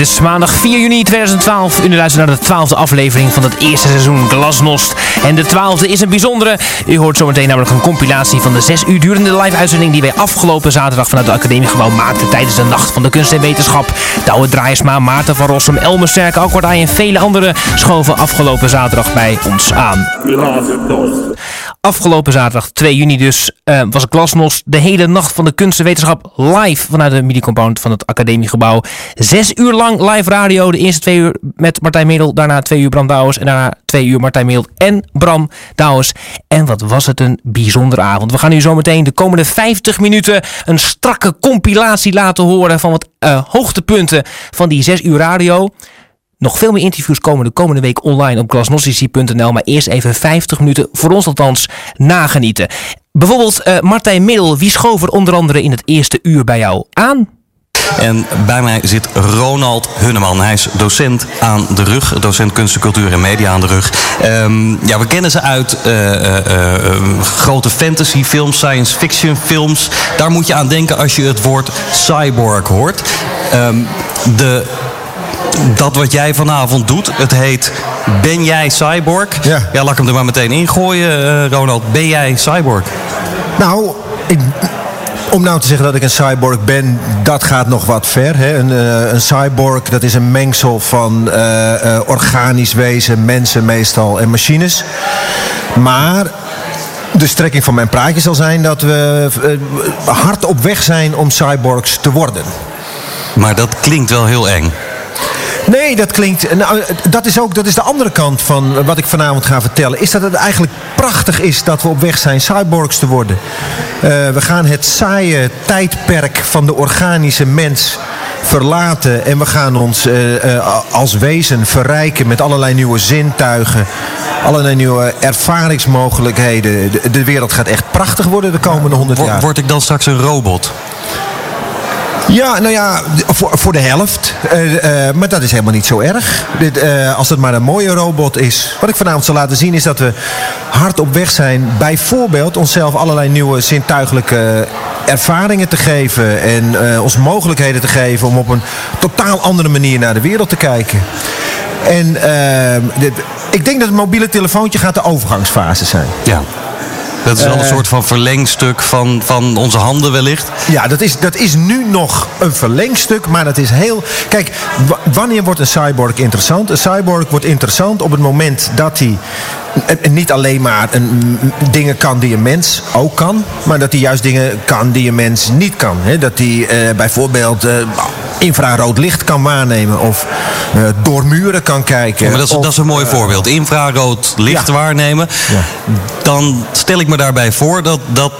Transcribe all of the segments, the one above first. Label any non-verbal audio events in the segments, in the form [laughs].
Het is maandag 4 juni 2012. U luistert naar de twaalfde aflevering van het eerste seizoen Glasnost. En de twaalfde is een bijzondere. U hoort zometeen namelijk een compilatie van de zes uur durende live-uitzending die wij afgelopen zaterdag vanuit het Academiegebouw maakten tijdens de Nacht van de Kunst en Wetenschap. Douwe Draaiersma, Maarten van Rossum, Elmer Sterk, en vele anderen schoven afgelopen zaterdag bij ons aan. Afgelopen zaterdag 2 juni dus uh, was Glasnost de hele Nacht van de Kunst en Wetenschap live vanuit de midi-compound van het Academiegebouw. Zes uur lang live radio. De eerste twee uur met Martijn Middel. Daarna twee uur Bram Douwens. En daarna twee uur Martijn Middel en Bram Douwens. En wat was het een bijzondere avond. We gaan u zometeen de komende 50 minuten een strakke compilatie laten horen van wat uh, hoogtepunten van die zes uur radio. Nog veel meer interviews komen de komende week online op glasnostici.nl. Maar eerst even 50 minuten, voor ons althans, nagenieten. Bijvoorbeeld uh, Martijn Middel, wie schoof er onder andere in het eerste uur bij jou aan? En bij mij zit Ronald Hunneman. Hij is docent aan de rug. Docent kunst, cultuur en media aan de rug. Um, ja, we kennen ze uit uh, uh, uh, grote fantasy films, science fiction films. Daar moet je aan denken als je het woord cyborg hoort. Um, de dat wat jij vanavond doet, het heet Ben jij cyborg? Ja. ja laat ik hem er maar meteen ingooien, uh, Ronald. Ben jij cyborg? Nou, ik, om nou te zeggen dat ik een cyborg ben, dat gaat nog wat ver. Hè? Een, uh, een cyborg, dat is een mengsel van uh, uh, organisch wezen, mensen meestal en machines. Maar de strekking van mijn praatje zal zijn dat we hard op weg zijn om cyborgs te worden. Maar dat klinkt wel heel eng. Nee, dat klinkt. Nou, dat is ook dat is de andere kant van wat ik vanavond ga vertellen. Is dat het eigenlijk prachtig is dat we op weg zijn cyborgs te worden. Uh, we gaan het saaie tijdperk van de organische mens verlaten. En we gaan ons uh, uh, als wezen verrijken met allerlei nieuwe zintuigen. Allerlei nieuwe ervaringsmogelijkheden. De, de wereld gaat echt prachtig worden de komende honderd jaar. Word ik dan straks een robot? Ja, nou ja, voor, voor de helft. Uh, uh, maar dat is helemaal niet zo erg. Dit, uh, als het maar een mooie robot is. Wat ik vanavond zal laten zien is dat we hard op weg zijn. Bijvoorbeeld onszelf allerlei nieuwe zintuigelijke ervaringen te geven. En ons mogelijkheden te geven om op een totaal andere manier naar de wereld te kijken. En dit, ik denk dat het mobiele telefoontje gaat de overgangsfase zijn. Ja. Dat is wel een uh, soort van verlengstuk van, van onze handen wellicht. Ja, dat is, dat is nu nog een verlengstuk, maar dat is heel... Kijk, wanneer wordt een cyborg interessant? Een cyborg wordt interessant op het moment dat hij niet alleen maar een, dingen kan die een mens ook kan, maar dat hij juist dingen kan die een mens niet kan. Dat hij uh, bijvoorbeeld uh, infrarood licht kan waarnemen of uh, door muren kan kijken. Ja, maar dat is, of, dat is een mooi voorbeeld. Infrarood licht ja. waarnemen. Ja. Dan stel ik me daarbij voor dat, dat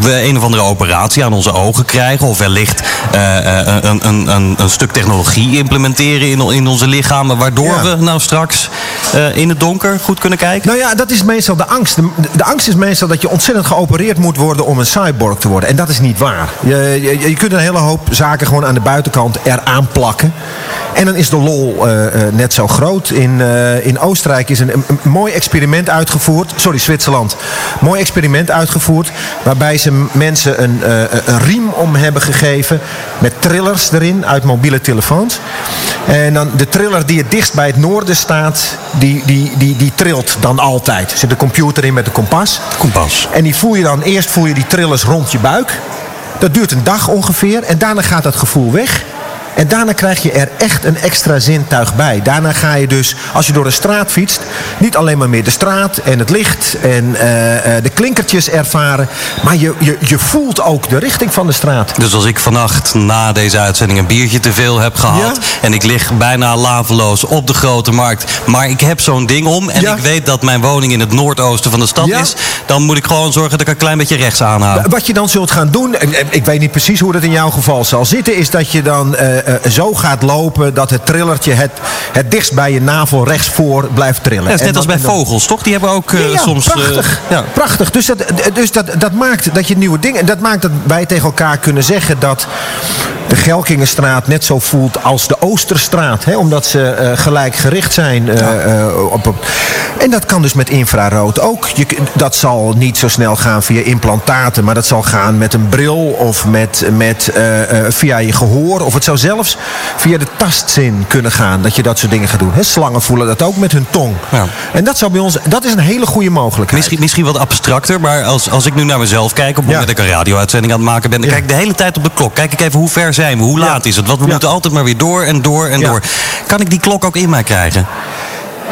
we een of andere operatie aan onze ogen krijgen. Of wellicht uh, een, een, een, een, stuk technologie implementeren in, in onze lichamen. Waardoor ja. we nou straks uh, in het donker goed kunnen kijken. Nou ja, dat is meestal de angst. De, de, angst is meestal dat je ontzettend geopereerd moet worden om een cyborg te worden. En dat is niet waar. Je, je, je kunt een hele hoop zaken gewoon aan de buitenkant eraan plakken. En dan is de lol uh, net zo groot. In, in Oostenrijk is een, een, mooi experiment uitgevoerd. Sorry, Zwitserland. Mooi experiment uitgevoerd. Waarbij ze mensen een, een riem om hebben gegeven. Met trillers erin uit mobiele telefoons. En dan de triller die het dichtst bij het noorden staat. Die, die, die, die trilt dan altijd. Er zit een computer in met een kompas. Kompas. En die voel je dan eerst voel je die trillers rond je buik. Dat duurt een dag ongeveer. En daarna gaat dat gevoel weg. En daarna krijg je er echt een extra zintuig bij. Daarna ga je dus, als je door de straat fietst, niet alleen maar meer de straat en het licht en uh, de klinkertjes ervaren. Maar je, je, je voelt ook de richting van de straat. Dus als ik vannacht na deze uitzending een biertje te veel heb gehad. Ja? En ik lig bijna laveloos op de grote markt. Maar ik heb zo'n ding om. En ja? ik weet dat mijn woning in het noordoosten van de stad ja? is. Dan moet ik gewoon zorgen dat ik een klein beetje rechts aanhoud. Wat je dan zult gaan doen. Ik weet niet precies hoe dat in jouw geval zal zitten. Is dat je dan. Uh, uh, zo gaat lopen dat het trillertje het, het dichtst bij je navel rechts voor blijft trillen. Ja, dat is net dan, als bij vogels, toch? Die hebben ook ja, ja, soms... Prachtig, uh, ja. prachtig. Dus, dat, dus dat, dat maakt dat je nieuwe dingen... Dat maakt dat wij tegen elkaar kunnen zeggen dat de Gelkingenstraat net zo voelt als de Oosterstraat. Hè, omdat ze eh, gelijk gericht zijn. eh, eh, op, op- En dat kan dus met infrarood ook. Je, dat zal niet zo snel gaan via implantaten. Maar dat zal gaan met een bril of met, met, via je gehoor. Of het zou zelfs via de tastzin kunnen gaan. Dat je dat soort dingen gaat doen. Hè, slangen voelen dat ook met hun tong. Ja. En dat zou bij ons... Dat is een hele goede mogelijkheid. Misschien, misschien wat abstracter, maar als, als ik nu naar mezelf kijk... op het moment Ja. dat ik een radio-uitzending aan het maken ben... dan Ja. kijk ik de hele tijd op de klok. Kijk ik even hoe ver zijn we, hoe laat is het? Want we moeten altijd maar weer door en door en door. Kan ik die klok ook in mij krijgen?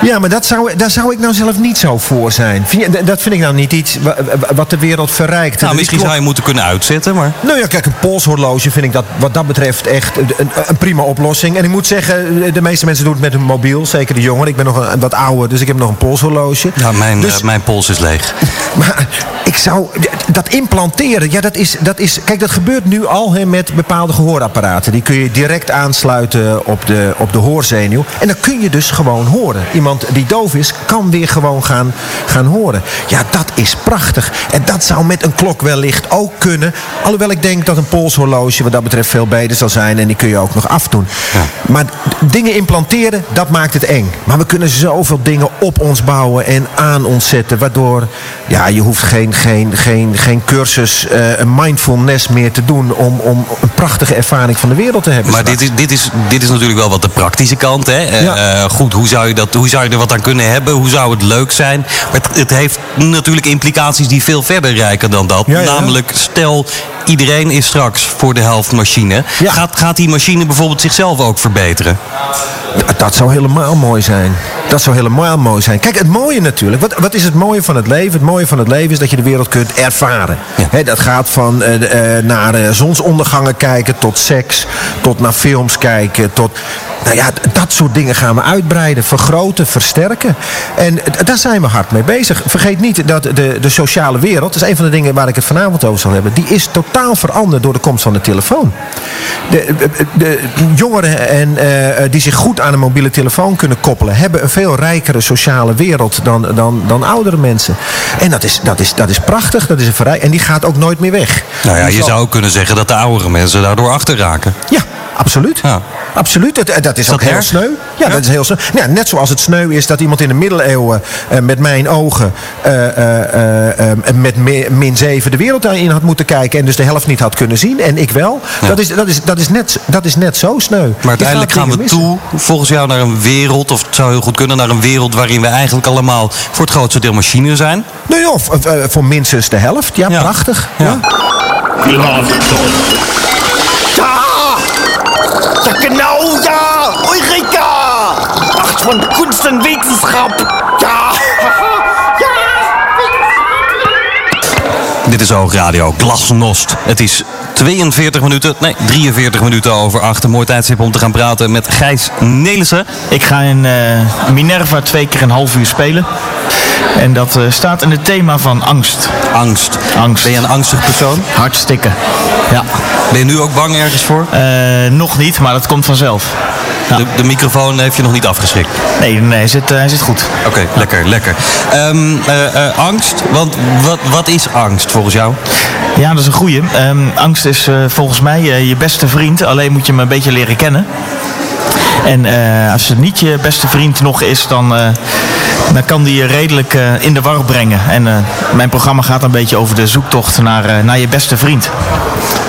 Ja, maar dat zou, daar zou ik nou zelf niet zo voor zijn. Dat vind ik nou niet iets wa- wa- wat de wereld verrijkt. Nou, misschien zou je moeten kunnen uitzetten, maar... Nou ja, kijk, een polshorloge vind ik dat wat dat betreft echt een, een prima oplossing. En ik moet zeggen, de meeste mensen doen het met een mobiel. Zeker de jongeren. Ik ben nog een, wat ouder, dus ik heb nog een polshorloge. Ja, mijn, Dus- eh, mijn pols is leeg. [laughs] Maar ik zou dat implanteren, ja, dat is, dat is. Kijk, dat gebeurt nu al met bepaalde gehoorapparaten. Die kun je direct aansluiten op de, op de hoorzenuw. En dan kun je dus gewoon horen. Iemand die doof is, kan weer gewoon gaan, gaan horen. Ja, dat is prachtig. En dat zou met een klok wellicht ook kunnen. Alhoewel ik denk dat een polshorloge wat dat betreft veel beter zal zijn. En die kun je ook nog afdoen. Maar d- dingen implanteren, dat maakt het eng. Maar we kunnen zoveel dingen op ons bouwen en aan ons zetten. Waardoor ja, je hoeft geen, geen, geen, geen cursus eh, een mindfulness meer te doen... Om, om een prachtige ervaring van de wereld te hebben. Maar dit is, dit, is, dit is natuurlijk wel wat de praktische kant. Hè? Eh, Ja. eh, goed, hoe zou, je dat, hoe zou je er wat aan kunnen hebben? Hoe zou het leuk zijn? Maar het, het heeft natuurlijk implicaties die veel verder reiken dan dat. Ja, ja. Namelijk, stel iedereen is straks voor de helft machine. Ja. Gaat, gaat die machine bijvoorbeeld zichzelf ook verbeteren? Dat- Dat zou helemaal mooi zijn. Dat zou helemaal mooi zijn. Kijk, het mooie natuurlijk. Wat, wat is het mooie van het leven? Het mooie van het leven is dat je de wereld kunt ervaren. Ja. Hè, dat gaat van eh, eh, naar eh, zonsondergangen kijken tot seks. Tot naar films kijken. Tot, nou ja, dat soort dingen gaan we uitbreiden. Vergroten, versterken. En daar zijn we hard mee bezig. Vergeet niet dat de, de sociale wereld... dat is een van de dingen waar ik het vanavond over zal hebben... die is totaal veranderd door de komst van de telefoon. De, de, de jongeren en, eh, die zich goed aan een mobiele telefoon kunnen koppelen... hebben een veel rijkere sociale wereld dan, dan, dan oudere mensen. En dat is, dat is, dat is prachtig, dat is een verrij En die gaat ook nooit meer weg. Nou ja, je zal- zou ook kunnen zeggen dat de oudere mensen daardoor achter raken. Ja, absoluut. Ja. Absoluut. Dat, dat is dat ook heel sneu. Ja, dat is heel sneu. Nou, ja, net zoals het sneu is dat iemand in de middeleeuwen eh, met mijn ogen eh, eh, eh, eh, met me- min 7 de wereld in had moeten kijken en dus de helft niet had kunnen zien. En ik wel. Ja. Dat, is, dat, is, dat, is net, dat is net zo sneu. Maar uiteindelijk gaan we missen. toe, volgens jou, naar een wereld, of het zou heel goed kunnen, naar een wereld waarin we eigenlijk allemaal voor het grootste deel machines zijn. Nou ja, of, eh, voor minstens de helft. Ja, Ja. prachtig. Ja. Ja. Ja! Genau, ja! Eureka! Macht von Kunst und Wissenschaft! Dit is ook Radio Glasnost. Het is 42 minuten, nee, 43 minuten over 8. Een mooi tijdstip om te gaan praten met Gijs Nelissen. Ik ga in eh, Minerva twee keer een half uur spelen. En dat eh, staat in het thema van angst. Angst. Angst. Ben je een angstig persoon? Hartstikke. Ja. Ben je nu ook bang ergens voor? Eh, nog niet, maar dat komt vanzelf. Ja. De, de microfoon heeft je nog niet afgeschrikt. Nee, nee hij, zit, eh, hij zit goed. Oké, lekker, lekker. Ehm, eh, eh, angst, want wat, wat is angst volgens jou? Ja, dat is een goeie. Ehm, angst is volgens mij je beste vriend. Alleen moet je hem een beetje leren kennen. En als het niet je beste vriend nog is, dan, dan kan die je redelijk eh, in de war brengen. En eh, mijn programma gaat een beetje over de zoektocht naar, eh, naar je beste vriend.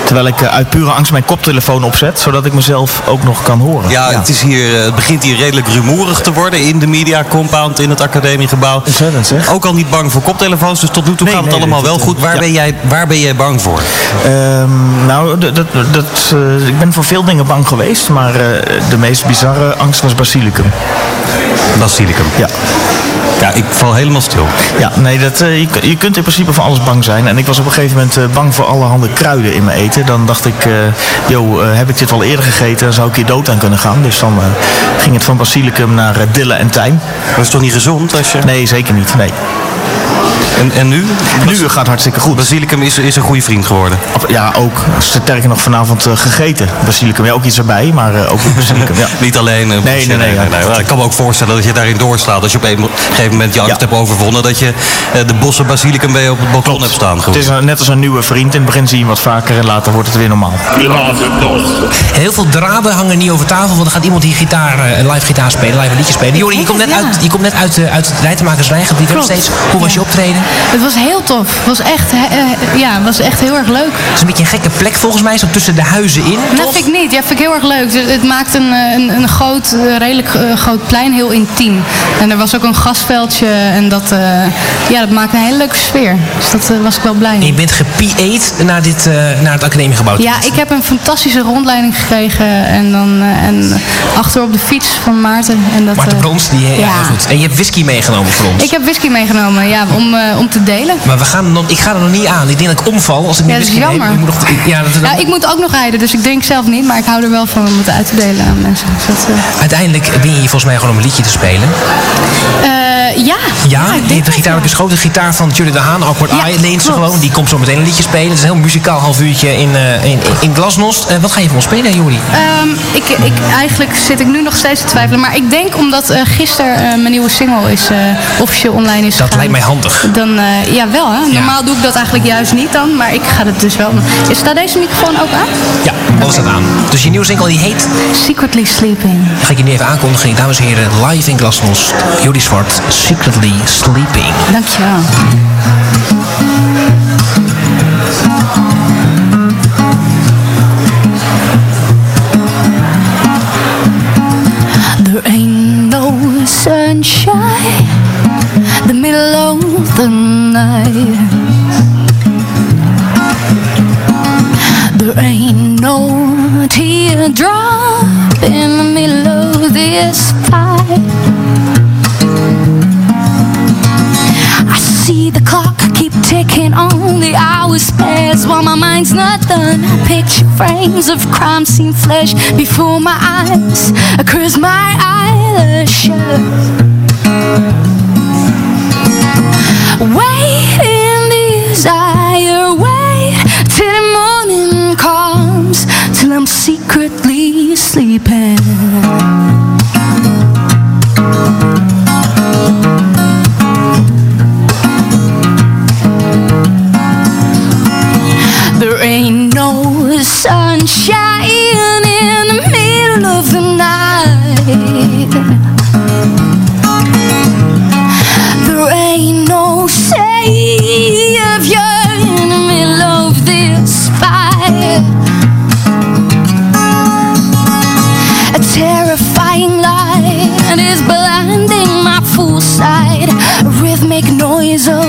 Terwijl ik eh, uit pure angst mijn koptelefoon opzet, zodat ik mezelf ook nog kan horen. Ja, Het, is hier, eh, het begint hier redelijk rumoerig te worden in de media compound in het academiegebouw. Ontzettend, zeg. Ook al niet bang voor koptelefoons, dus tot nu toe Nee, gaat het allemaal wel goed. Waar, ja. ben jij, waar ben jij bang voor? Ehm, nou, dat, dat, dat, eh, ik ben voor veel dingen bang geweest, maar eh, de meest bizarre angst was basilicum. Basilicum. Ja. Ja, ik val helemaal stil. Ja, nee, dat, eh, je, je kunt in principe voor alles bang zijn. En ik was op een gegeven moment eh, bang voor allerhande kruiden in mijn eten. Dan dacht ik, joh, eh, heb ik dit al eerder gegeten, dan zou ik hier dood aan kunnen gaan. Dus dan ging het van basilicum naar dille en tijm. Dat is toch niet gezond als je... Nee, zeker niet. Nee. En, en nu? Nu gaat het hartstikke goed. Basilicum is, is een goede vriend geworden. Ja, ook sterker nog vanavond eh, gegeten. Basilicum, ja, ook iets erbij, maar eh, ook basilicum. Ja. [laughs] Niet alleen... eh, Nee, nee, nee, ja. Ik kan me ook voorstellen dat je daarin doorslaat. Als je op een gegeven moment je angst Ja. hebt overwonnen... dat je eh, de bossen basilicum bij je op het balkon hebt staan. Het is een- net als een nieuwe vriend. In het begin zie je hem wat vaker en later wordt het weer normaal. Heel veel draden hangen niet over tafel, want er gaat iemand die gitaar, live gitaar spelen, live een liedje spelen. Jori, je komt net Ja. uit, je komt net uit, uit het rijtemakersrijgebied nog Klopt. steeds. Hoe was je optreden? Het was heel tof. Het was echt, eh, ja, het was echt heel erg leuk. Het is een beetje een gekke plek volgens mij, zo tussen de huizen in. Dat toch? vind ik niet. Ja, vind ik heel erg leuk. Het, het maakt een, eh, een, een groot, eh, redelijk groot plein heel intiem. En er was ook een gasveldje en dat, ja, dat maakt een hele leuke sfeer. Dus dat was ik wel blij En je mee. bent gePA'd naar, dit, naar het academiegebouw. Ja, ik heb een fantastische rondleiding gekregen en dan en achter op de fiets van Maarten. En dat, Maarten Brons, die, ja, goed. En je hebt whisky meegenomen voor ons. Ik heb whisky meegenomen, ja, om, om te delen. Maar we gaan nog, ik ga er nog niet aan. Ik denk dat ik omval als ik niet Ja, dat is whisky neem. jammer. Ik moet nog, ja, dat, Ja, ik moet ook nog rijden, dus ik drink zelf niet, maar ik hou er wel van om het uit te delen aan mensen. Dus dat, eh, Uiteindelijk ben je hier volgens mij gewoon om een liedje te spelen. eh, ja. Ja, hebt de gitaar ja. De gitaar van Julie de Haan, Awkward Ja, Eye, leent ze klopt. gewoon. Die komt zo meteen een liedje spelen. Het is een heel muzikaal half uurtje in, eh, in, in Glasnost. Eh, wat ga je voor ons spelen, Juri? Ehm, ik, ik, eigenlijk zit ik nu nog steeds te twijfelen. Maar ik denk omdat eh gisteren mijn nieuwe single is, officieel online is Dat gegaan. lijkt mij handig. Dan, ja, wel hè. Normaal doe ik dat eigenlijk juist niet dan. Maar ik ga het dus wel doen. Is Staat deze microfoon ook aan? Ja, alles staat aan. Dus je nieuwe single die heet, Secretly Sleeping. ga ik je nu even aankondigen. Dames en heren, live in Glasnost. Juri Zwart, Secretly Sleeping. Dankjewel. There ain't no sunshine the middle of the night. There ain't no teardrop in the middle of this fight. The hours pass while my mind's not done. I picture frames of crime scene flesh before my eyes, cause my eyes shut.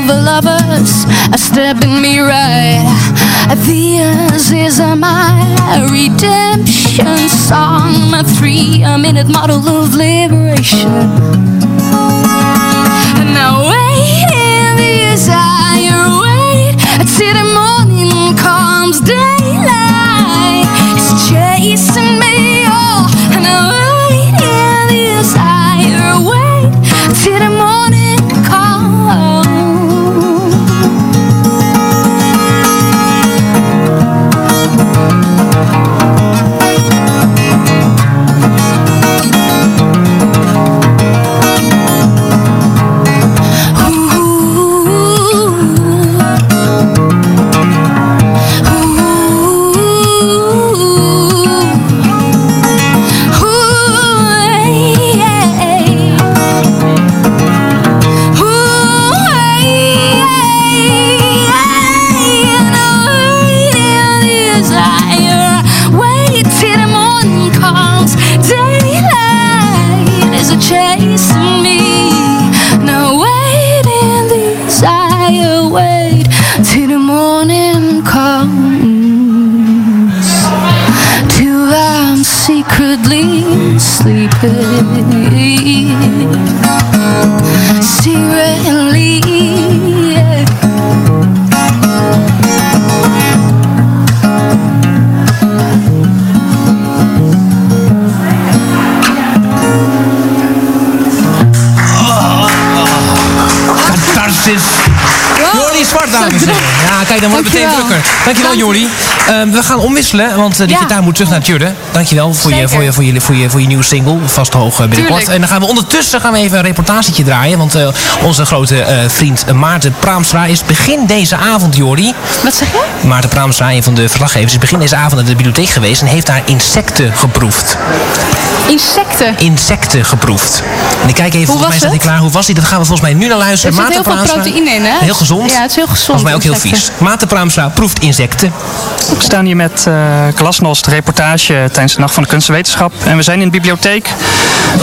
Noise lovers are stabbing me right. This is my redemption song, my three-minute model of liberation. Now wait in the desire, wait till the morning comes. Daylight Jordi Zwart, dames en heren. Ja, kijk, dan wordt het meteen drukker. Dankjewel, Jordi. Ehm, we gaan omwisselen, want de Ja. gitaar moet terug naar Tjurde. Dankjewel voor je, voor, je, voor, je, voor, je, voor je nieuwe single. Vast hoog eh, binnenkort. Tuurlijk. En dan gaan we ondertussen gaan we even een reportagetje draaien. Want eh, onze grote vriend Maarten Praamstra is begin deze avond, Jordi. Wat zeg je? Maarten Praamstra, een van de verslaggevers, is begin deze avond naar de bibliotheek geweest en heeft daar insecten geproefd. Insecten. Insecten geproefd. En ik kijk even, volgens mij staat hij klaar. Hoe was hij? Dat gaan we volgens mij nu naar luisteren. Er zit heel veel Praamstra. proteïne in, hè? Heel gezond. Ja, het is heel gezond, Volgens mij ook heel vies. Praamstra proeft insecten. We staan hier met eh Glasnost, reportage tijdens de Nacht van de Kunst en Wetenschap. En we zijn in de bibliotheek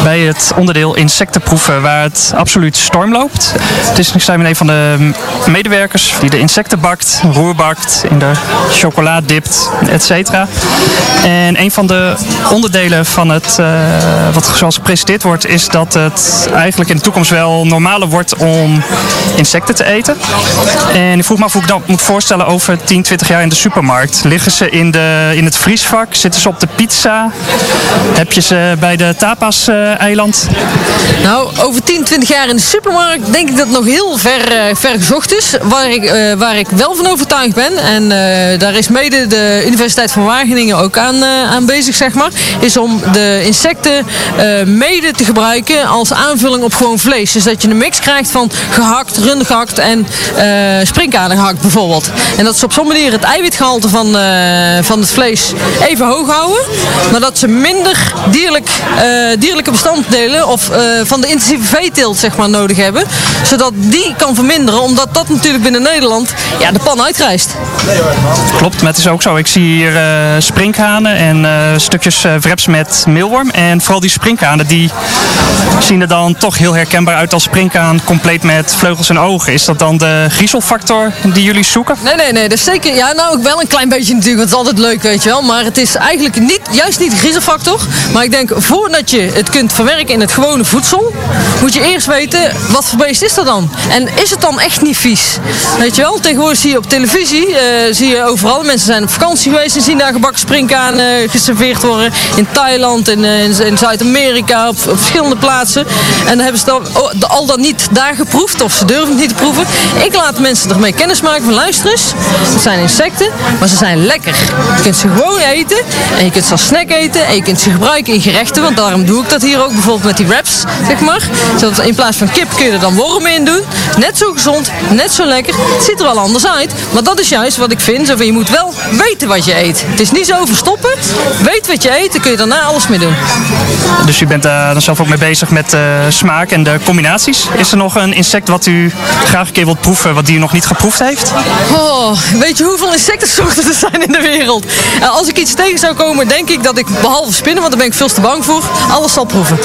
bij het onderdeel insectenproeven waar het absoluut storm loopt. Het is nu zijn we een van de medewerkers die de insecten bakt, roer bakt, in de chocola dipt, et cetera. En een van de onderdelen van het, eh, wat zoals gepresenteerd wordt, is dat het eigenlijk in de toekomst wel normaler wordt om insecten te eten. En ik vroeg me af hoe ik dat voorstellen over 10, 20 jaar in de supermarkt. Liggen ze in, de, in het vriesvak? Zitten ze op de pizza? Heb je ze bij de tapas-eiland? Nou, over 10, 20 jaar in de supermarkt denk ik dat nog heel ver, eh, ver gezocht is. Waar ik, eh, waar ik wel van overtuigd ben, en eh, daar is mede de Universiteit van Wageningen ook aan, eh, aan bezig, zeg maar, is om de insecten eh, mede te gebruiken als aanvulling op gewoon vlees. Dus dat je een mix krijgt van gehakt, rundgehakt en eh springkanen gehakt bijvoorbeeld. En dat ze op zo'n manier het eiwitgehalte van, eh, van het vlees even hoog houden, maar dat ze minder dierlijk, eh, dierlijke bestanddelen of eh, van de intensieve veeteelt zeg maar, nodig hebben. Zodat die kan verminderen, omdat dat natuurlijk binnen Nederland ja, de pan uitreist. Klopt, het is ook zo. Ik zie hier sprinkhanen en stukjes wraps met meelworm. En vooral die sprinkhanen die zien er dan toch heel herkenbaar uit als sprinkhaan compleet met vleugels en ogen. Is dat dan de griezelfactor die jullie Nee, nee, nee. Dat is zeker. Ja, nou wel een klein beetje natuurlijk. Want is altijd leuk, weet je wel. Maar het is eigenlijk niet, juist niet de griezelfactor. Maar ik denk, voordat je het kunt verwerken in het gewone voedsel, moet je eerst weten, wat voor beest is dat dan? En is het dan echt niet vies? Weet je wel, tegenwoordig zie je op televisie, eh, zie je overal, mensen zijn op vakantie geweest en zien daar gebakken springkaan eh, geserveerd worden. In Thailand, in, eh, in, in Zuid-Amerika, op, op verschillende plaatsen. En dan hebben ze dan oh, al dan niet daar geproefd, of ze durven het niet te proeven. Ik laat mensen ermee kennis maken van luister eens, het zijn insecten, maar ze zijn lekker. Je kunt ze gewoon eten en je kunt ze als snack eten en je kunt ze gebruiken in gerechten, want daarom doe ik dat hier ook bijvoorbeeld met die wraps, zeg maar. Zodat in plaats van kip kun je er dan wormen in doen. Net zo gezond, net zo lekker. Het ziet er wel anders uit, maar dat is juist wat ik vind. Je moet wel weten wat je eet. Het is niet zo verstoppen. Weet wat je eet, dan kun je daarna alles mee doen. Dus u bent daar dan zelf ook mee bezig met eh, smaak en de combinaties. Is er nog een insect wat u graag een keer wilt proeven, wat die u nog niet geproefd heeft? Oh, weet je hoeveel insectensoorten er zijn in de wereld? Eh, als ik iets tegen zou komen, denk ik dat ik, behalve spinnen, want daar ben ik veel te bang voor, alles zal proeven.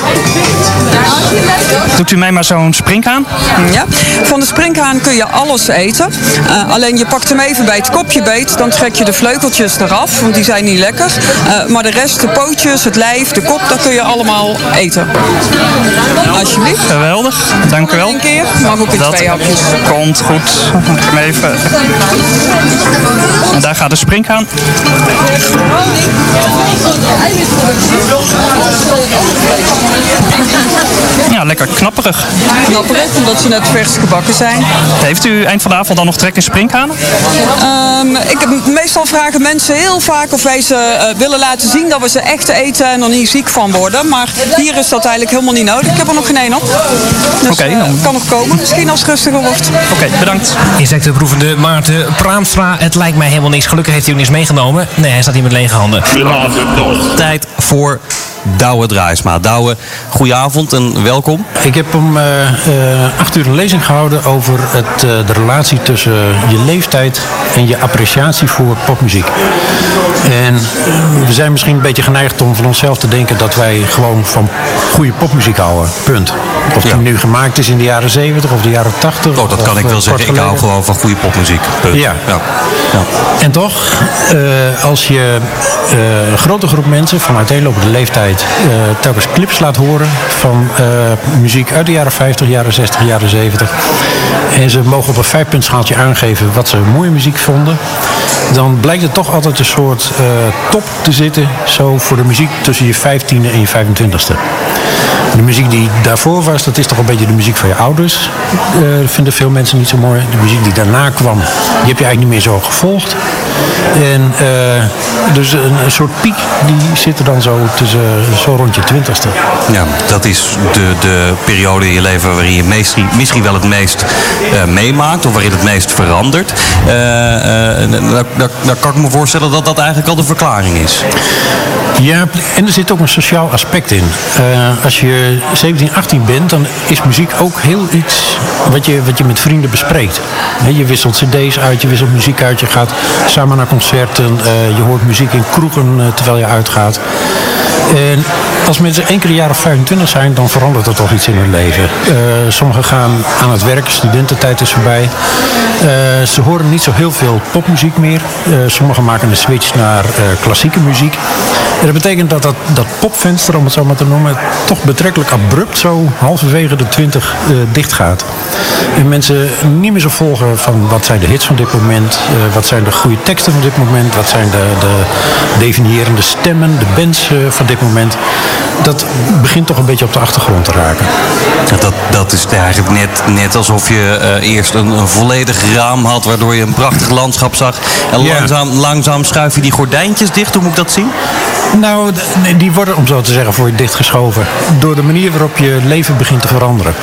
Doet u mij maar zo'n sprinkhaan? Ja. Van de sprinkhaan kun je alles eten. Eh, alleen je pakt hem even bij het kopje beet. Dan trek je de vleugeltjes eraf, want die zijn niet lekker. Eh, maar de rest, de pootjes, het lijf, de kop, dat kun je allemaal eten. Alsjeblieft. Geweldig, dank u wel. Een keer, mag ook in Dat twee hapjes. komt goed. Moet ik hem even... En daar gaat de sprinkhaan. Ja, lekker knapperig. Knapperig, omdat ze net vers gebakken zijn. Heeft u eind van de avond dan nog trek in sprinkhanen? Ehm, ik heb, meestal vragen mensen heel vaak of wij ze eh, willen laten zien dat we ze echt eten en er niet ziek van worden. Maar hier is dat eigenlijk helemaal niet nodig. Ik heb er nog geen één op. Dus Oké, eh, dan- kan nog komen. Misschien als het rustiger wordt. Oké, bedankt. Insectenproevende Maarten Praamstra. Het lijkt mij helemaal niks. Gelukkig heeft hij ook niks meegenomen. Nee, hij staat hier met lege handen. Tijd voor Douwe Draaisma. Douwe, goedenavond en welkom. Ik heb om eh, eh, acht uur een lezing gehouden over het, eh, de relatie tussen je leeftijd en je appreciatie voor popmuziek. En we zijn misschien een beetje geneigd om van onszelf te denken dat wij gewoon van goede popmuziek houden. Punt. Of die nu gemaakt is in de jaren 70 of de jaren 80. Oh, dat kan of, ik wel zeggen. Ik hou gewoon van goede popmuziek. Punt. Ja. ja. En toch, als je een grote groep mensen van uiteenlopende leeftijd eh, telkens clips laat horen van eh, muziek uit de jaren 50, jaren 60, jaren 70. En ze mogen op een vijfpuntschaaltje aangeven wat ze mooie muziek vonden. Dan blijkt er toch altijd een soort eh, top te zitten, zo voor de muziek tussen je 15e en je 25e. De muziek die daarvoor was, dat is toch een beetje de muziek van je ouders. Eh, vinden veel mensen niet zo mooi. De muziek die daarna kwam, die heb je eigenlijk niet meer zo gevolgd. En eh, dus een, een soort piek, die zit er dan zo tussen zo rond je twintigste. Ja, dat is de, de periode in je leven waarin je meest, misschien wel het meest eh, meemaakt of waarin het meest verandert. Daar, daar kan ik me voorstellen dat dat eigenlijk al de verklaring is. Ja, en er zit ook een sociaal aspect in. Als je 17, 18 bent, dan is muziek ook heel iets wat je, wat je met vrienden bespreekt. Je wisselt cd's uit, je wisselt muziek uit, je gaat samen naar concerten, eh, je hoort muziek in kroegen eh, terwijl je uitgaat. En als mensen jaar of 25 zijn, dan verandert er toch iets in hun leven. Eh, sommigen gaan aan het werk, studententijd is voorbij. Ze horen niet zo heel veel popmuziek meer. Sommigen maken een switch naar klassieke muziek. Dat betekent dat, dat dat popvenster, om het zo maar te noemen, toch betrekkelijk abrupt zo halverwege de 20 eh, dicht gaat. En mensen niet meer zo volgen van wat zijn de hits van dit moment, eh, wat zijn de goede teksten van dit moment, wat zijn de, de definiërende stemmen, de bands eh, van dit moment. Dat begint toch een beetje op de achtergrond te raken. Dat, dat is eigenlijk net, net alsof je eerst een, een volledig raam had waardoor je een prachtig landschap zag. En langzaam, langzaam schuif je die gordijntjes dicht. Hoe moet ik dat zien? Nou, die worden, om zo te zeggen, voor je dichtgeschoven. Door de manier waarop je leven begint te veranderen.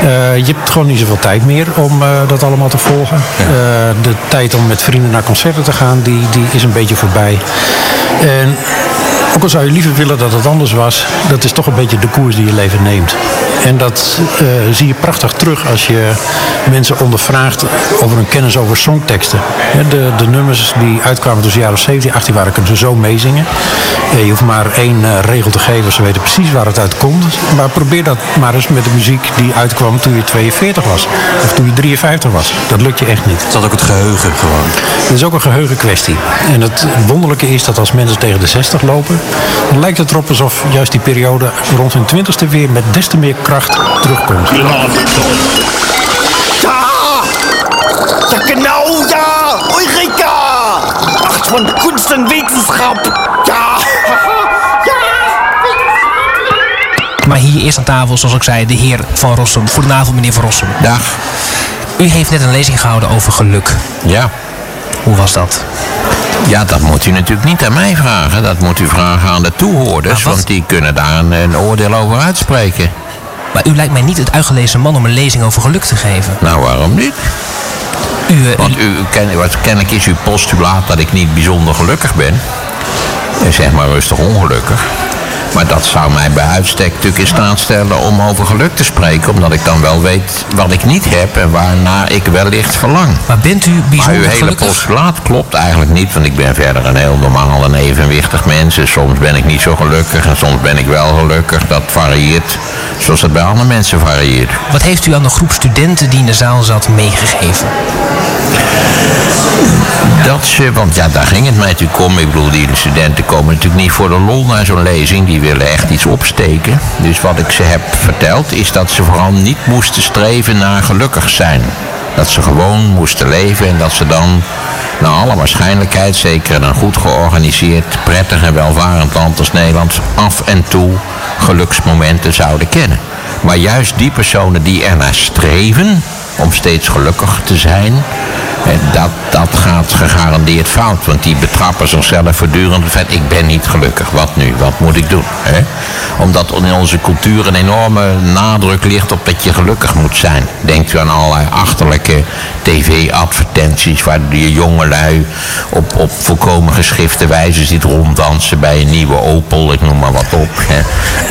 Eh, je hebt gewoon niet zoveel tijd meer om eh, dat allemaal te volgen. Eh, de tijd om met vrienden naar concerten te gaan, die, die is een beetje voorbij. En ook al zou je liever willen dat het anders was, dat is toch een beetje de koers die je leven neemt. En dat eh, zie je prachtig terug als je mensen ondervraagt over hun kennis over songteksten. De, de nummers die uitkwamen tussen de jaren 17 en 18 waren, kunnen ze zo meezingen. Eh, Je hoeft maar één eh, regel te geven, ze weten precies waar het uit komt. Maar probeer dat maar eens met de muziek die uitkwam toen je 42 was. Of toen je 53 was. Dat lukt je echt niet. Het is ook het geheugen gewoon. Het is ook een geheugenkwestie. En het wonderlijke is dat als mensen tegen de 60 lopen, dan lijkt het erop alsof juist die periode rond hun 20ste weer met des te meer kracht terugkomt. Ja! Ja, genau, ja! Eureka! Acht von Kunst und Wetenschap! Ja! Maar hier is aan tafel, zoals ik zei, de heer Van Rossum. Goedenavond, meneer Van Rossum. Dag. U heeft net een lezing gehouden over geluk. Ja. Hoe was dat? Ja, dat moet u natuurlijk niet aan mij vragen. Dat moet u vragen aan de toehoorders, want die kunnen daar een, een oordeel over uitspreken. Maar u lijkt mij niet het uitgelezen man om een lezing over geluk te geven. Nou, waarom niet? U, eh, Want u, ken, wat, kennelijk is uw postulaat dat ik niet bijzonder gelukkig ben. Eh, Zeg maar rustig ongelukkig. Maar dat zou mij bij uitstek natuurlijk in staat stellen om over geluk te spreken. Omdat ik dan wel weet wat ik niet heb en waarnaar ik wellicht verlang. Maar bent u Maar bijzonder uw hele postulaat klopt eigenlijk niet. Want ik ben verder een heel normaal en evenwichtig mens. En soms ben ik niet zo gelukkig en soms ben ik wel gelukkig. Dat varieert zoals het bij andere mensen varieert. Wat heeft u aan de groep studenten die in de zaal zat meegegeven? Dat ze, want ja, daar ging het mij natuurlijk om. Ik bedoel, die studenten komen natuurlijk niet voor de lol naar zo'n lezing. Die willen echt iets opsteken. Dus wat ik ze heb verteld is dat ze vooral niet moesten streven naar gelukkig zijn. Dat ze gewoon moesten leven en dat ze dan naar alle waarschijnlijkheid, zeker in een goed georganiseerd, prettig en welvarend land als Nederland, af en toe geluksmomenten zouden kennen. Maar juist die personen die ernaar streven om steeds gelukkig te zijn, en dat, dat gaat gegarandeerd fout. Want die betrappen zichzelf voortdurend ik ben niet gelukkig. Wat nu? Wat moet ik doen? Hè? Omdat in onze cultuur een enorme nadruk ligt op dat je gelukkig moet zijn. Denkt u aan allerlei achterlijke tv-advertenties... waar je jongelui op, op volkomen geschifte wijze ziet ronddansen... bij een nieuwe Opel, ik noem maar wat op. Hè?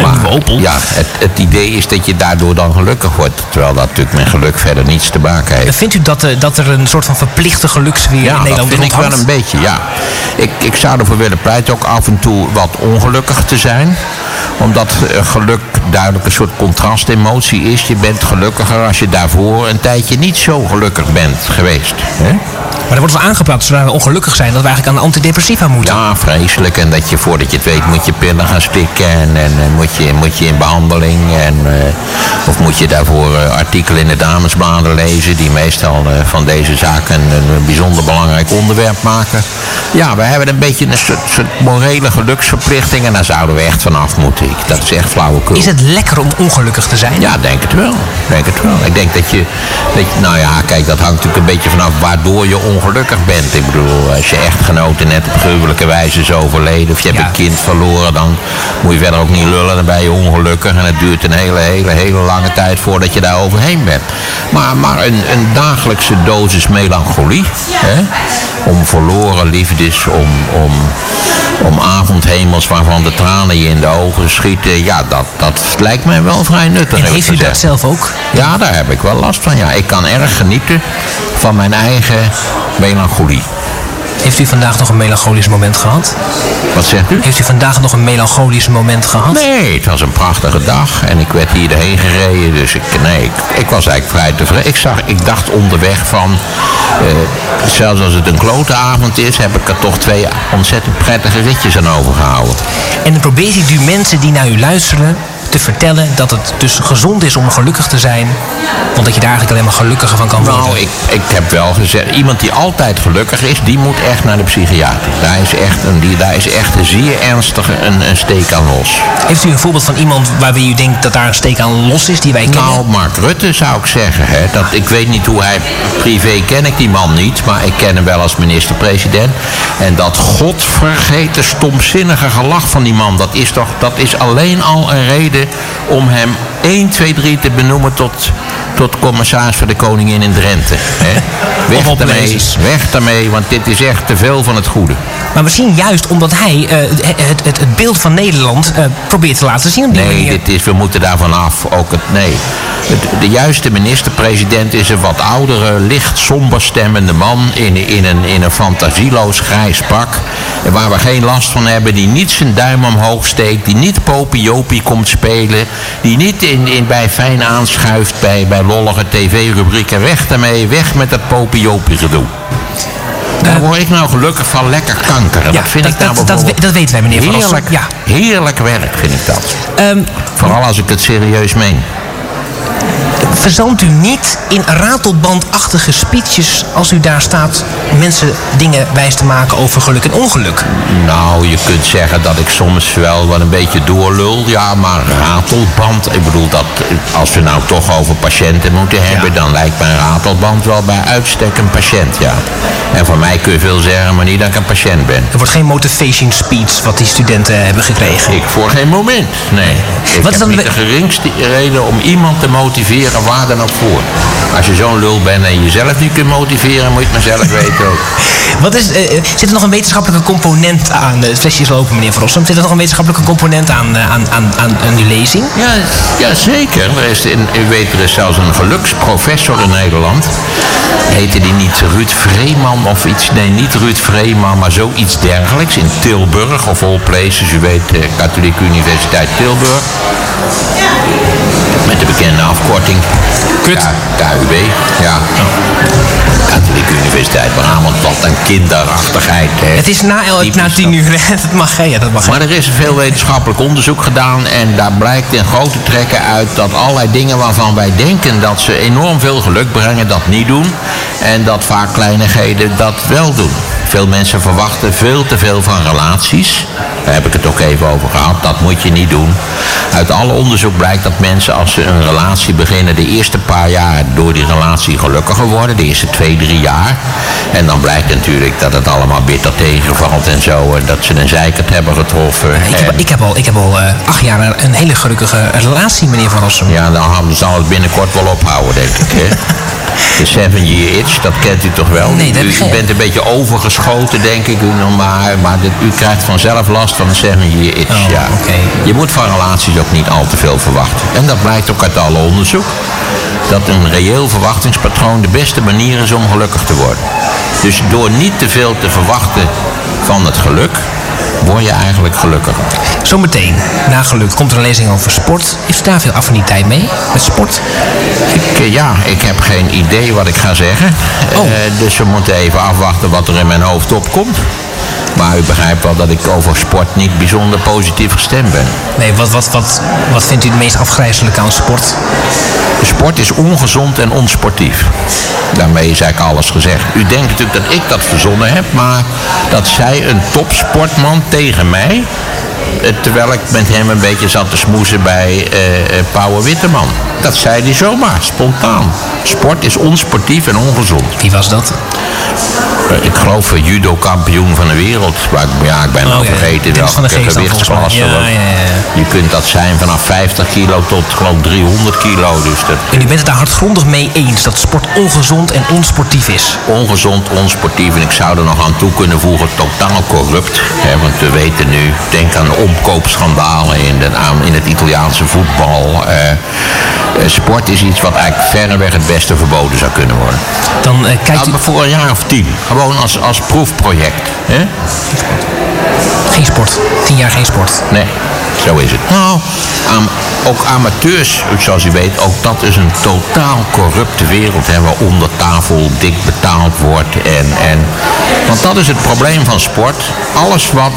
Maar, Opel? Ja, het, het idee is dat je daardoor dan gelukkig wordt. Terwijl dat natuurlijk met geluk verder niets te maken heeft. Vindt u dat, eh, dat er een soort van verplichte geluksfeer in Ja, dat Nederland vind ik wel een beetje, ja. Ik, ik zou ervoor willen pleiten ook af en toe wat ongelukkig te zijn. Omdat eh, geluk duidelijk een soort contrastemotie is. Je bent gelukkiger als je daarvoor een tijdje niet zo gelukkig bent geweest. Hè? Maar er wordt wel aangepraat, zodra we ongelukkig zijn, dat we eigenlijk aan de antidepressiva moeten. Ja, vreselijk. En dat je voordat je het weet moet je pillen gaan stikken en, en, en moet, je, moet je in behandeling. En, eh, of moet je daarvoor eh, artikelen in de damesbladen lezen die meestal van deze zaken een, een bijzonder belangrijk onderwerp maken. Ja, we hebben een beetje een soort, soort morele geluksverplichting en daar zouden we echt vanaf moeten. Ik- Dat is echt flauwekul. Is het lekker om ongelukkig te zijn? Ja, denk het wel. Denk het wel. Ik denk dat je, dat je- nou ja, kijk, dat hangt natuurlijk een beetje vanaf waardoor je ongelukkig bent. Ik bedoel, als je echtgenote net op gruwelijke wijze is overleden of je hebt een kind verloren, dan moet je verder ook niet lullen. Dan ben je ongelukkig en het duurt een hele, hele, hele lange tijd voordat je daar overheen bent. Maar, maar een, een dagelijkse dosis melancholie, hè? om verloren liefdes, om, om, om avondhemels waarvan de tranen je in de ogen schieten, ja, dat, dat lijkt mij wel vrij nuttig. En heeft u dat zelf ook? Ja, daar heb ik wel last van. Ja, ik kan erg genieten van mijn eigen melancholie. Heeft u vandaag nog een melancholisch moment gehad? Wat zegt u? Heeft u vandaag nog een melancholisch moment gehad? Nee, het was een prachtige dag en ik werd hier erheen gereden. Dus ik, nee, ik, ik was eigenlijk vrij tevreden. Ik, zag, ik dacht onderweg van, eh, zelfs als het een klote avond is, heb ik er toch twee ontzettend prettige ritjes aan overgehouden. En dan probeert u mensen die naar u luisteren te vertellen dat het dus gezond is om gelukkig te zijn. Want dat je daar eigenlijk alleen maar gelukkiger van kan worden. Nou, ik, ik heb wel gezegd, iemand die altijd gelukkig is, die moet echt naar de psychiater. Daar is echt een, die, daar is echt een zeer ernstige een, een steek aan los. Heeft u een voorbeeld van iemand waarbij u denkt dat daar een steek aan los is die wij kennen? Nou, Mark Rutte zou ik zeggen. Hè. Dat, ik weet niet hoe hij... Privé ken ik die man niet, maar ik ken hem wel als minister-president. En dat godvergeten stomzinnige gelach van die man... dat is toch dat is alleen al een reden om hem 1, 2, 3 te benoemen tot, tot commissaris voor de koningin in Drenthe. Hè. Weg daarmee, weg daarmee, want dit is echt te veel van het goede. Maar misschien juist omdat hij eh, het, het, het beeld van Nederland eh, probeert te laten zien op die Nee, manier. dit is, we moeten daarvan af. Ook het, nee. Het- de juiste minister-president is een wat oudere, licht somber stemmende man in, in, een, in een fantasieloos grijs pak. Waar we geen last van hebben, die niet zijn duim omhoog steekt, die niet popiopie komt spelen, die niet in, in, bij fijn aanschuift bij, bij lollige tv-rubrieken. Weg daarmee, weg met dat popiopie gedoe. Daar word ik nou gelukkig van lekker kanker. dat vind dat- ik nou dat- dat dat weten wij, meneer Van. Heerlijk, Ja. heerlijk werk vind ik dat. Ehm, Vooral als ik het serieus meen. Verzandt u niet in ratelbandachtige speeches als u daar staat mensen dingen wijs te maken over geluk en ongeluk? Nou, je kunt zeggen dat ik soms wel wat een beetje doorlul. Ja, maar ratelband. Ik bedoel, dat als we nou toch over patiënten moeten hebben, dan lijkt mijn ratelband wel bij uitstek een patiënt, ja. En van mij kun je veel zeggen, maar niet dat ik een patiënt ben. Er wordt geen motivation speech wat die studenten hebben gekregen. Ik voor geen moment, nee. Ik Wat is heb dan niet de geringste reden om iemand te motiveren, waar dan ook voor. Als je zo'n lul bent en jezelf niet kunt motiveren, moet je het maar zelf [laughs] weten ook. Wat is, eh, eh, zit er nog een wetenschappelijke component aan? eh, Het flesje is lopen, meneer Van Rossum. Zit er nog een wetenschappelijke component aan, aan, aan, aan, aan die lezing? Ja, ja zeker. Er is in, u weet, er is zelfs een geluksprofessor in Nederland. Heette die niet Ruud Vreeman of iets? Nee, niet Ruud Vreeman, maar zoiets dergelijks. In Tilburg of all places. U weet, eh, Katholieke Universiteit Tilburg. Met de bekende afkorting. Kut. KUB. Ja. Katholieke Universiteit Brabant. Wat een kinderachtigheid. Hè. Het is na, na tien uur. [laughs] dat mag, hè? ja, dat mag. Maar er is veel wetenschappelijk onderzoek gedaan en daar blijkt in grote trekken uit dat allerlei dingen waarvan wij denken dat ze enorm veel geluk brengen, dat niet doen. En dat vaak kleinigheden dat wel doen. Veel mensen verwachten veel te veel van relaties. Daar heb ik het ook even over gehad. Dat moet je niet doen. Uit alle onderzoek blijkt dat mensen als ze een relatie beginnen... de eerste paar jaar door die relatie gelukkiger worden. De eerste twee, drie jaar. En dan blijkt natuurlijk dat het allemaal bitter tegenvalt en zo. En dat ze een zeikert hebben getroffen. Ik heb, ik heb al, ik heb al eh, acht jaar een, hele gelukkige relatie, meneer Van Rossum. Ja, dan zal het binnenkort wel ophouden, denk ik. Hè? [laughs] De Seven Year Itch, dat kent u toch wel? Nee, dat u, u bent een beetje overgeschoten, denk ik. Maar, maar dit- u krijgt vanzelf last van Seven Year Itch. Oh, ja. Je moet van relaties ook niet al te veel verwachten. En dat blijkt ook uit alle onderzoek. Dat een reëel verwachtingspatroon de beste manier is om gelukkig te worden. Dus door niet te veel te verwachten van het geluk, word je eigenlijk gelukkiger. Zometeen, na geluk, komt er een lezing over sport. Heeft u daar veel affiniteit mee, met sport? Ik, eh, ja, ik heb geen idee wat ik ga zeggen. Oh. Eh, dus we moeten even afwachten wat er in mijn hoofd opkomt. Maar u begrijpt wel dat ik over sport niet bijzonder positief gestemd ben. Nee, wat, wat, wat, wat vindt u het meest afgrijzelijke aan sport? De sport is ongezond en onsportief. Daarmee is eigenlijk alles gezegd. U denkt natuurlijk dat ik dat verzonnen heb, maar dat zei een topsportman tegen mij. eh, Terwijl ik met hem een beetje zat te smoezen bij eh, Pauwe Witteman. Dat zei hij zomaar, spontaan. Sport is onsportief en ongezond. Wie was dat? Eh, Ik geloof een judo-kampioen van de wereld. Maar ik, ja, ik ben al Oh, vergeten van welke gewichtsklasse. Ja, ja. Je kunt dat zijn vanaf 50 kilo tot geloof ik 300 kilo. Dus dat, En u bent het daar hardgrondig mee eens dat sport ongezond en onsportief is. ongezond, onsportief. En ik zou er nog aan toe kunnen voegen, totaal corrupt. Hè, want we weten nu, denk aan de omkoopschandalen in, de, in het Italiaanse voetbal. Eh, eh, sport is iets wat eigenlijk verreweg het beste verboden zou kunnen worden. Dan eh, kijkt u... Nou, voor een jaar of tien. Gewoon als, als proefproject. Hè? Geen sport. Tien jaar geen sport. Nee, zo is het. Nou, ook amateurs, zoals u weet, ook dat is een totaal corrupte wereld. Hè, waar onder tafel dik betaald wordt. En, en, want dat is het probleem van sport. Alles wat,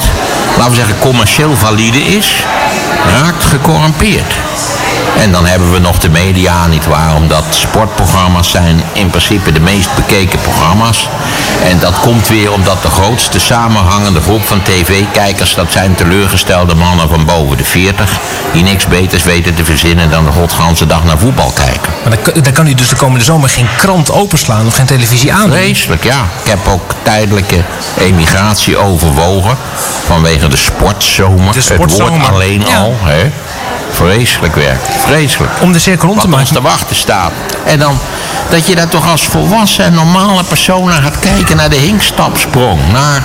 laten we zeggen, commercieel valide is, raakt gecorrumpeerd. En dan hebben we nog de media, niet waar? Omdat sportprogramma's zijn in principe de meest bekeken programma's. En dat komt weer omdat de grootste samenhangende groep van tv-kijkers... dat zijn teleurgestelde mannen van boven de 40... die niks beters weten te verzinnen dan de godganse dag naar voetbal kijken. Maar dan, kan- dan kan u dus de komende zomer geen krant openslaan of geen televisie aan. Vreselijk, ja. Ik heb ook tijdelijke emigratie overwogen vanwege de sportzomer. De Het sportzomer, woord alleen ja. al, hè. Vreselijk werk, vreselijk. Om de cirkel rond te Wat ons maken. te wachten staat. En dan dat je daar toch als volwassen en normale persoon naar gaat kijken naar de hinkstapsprong. Naar,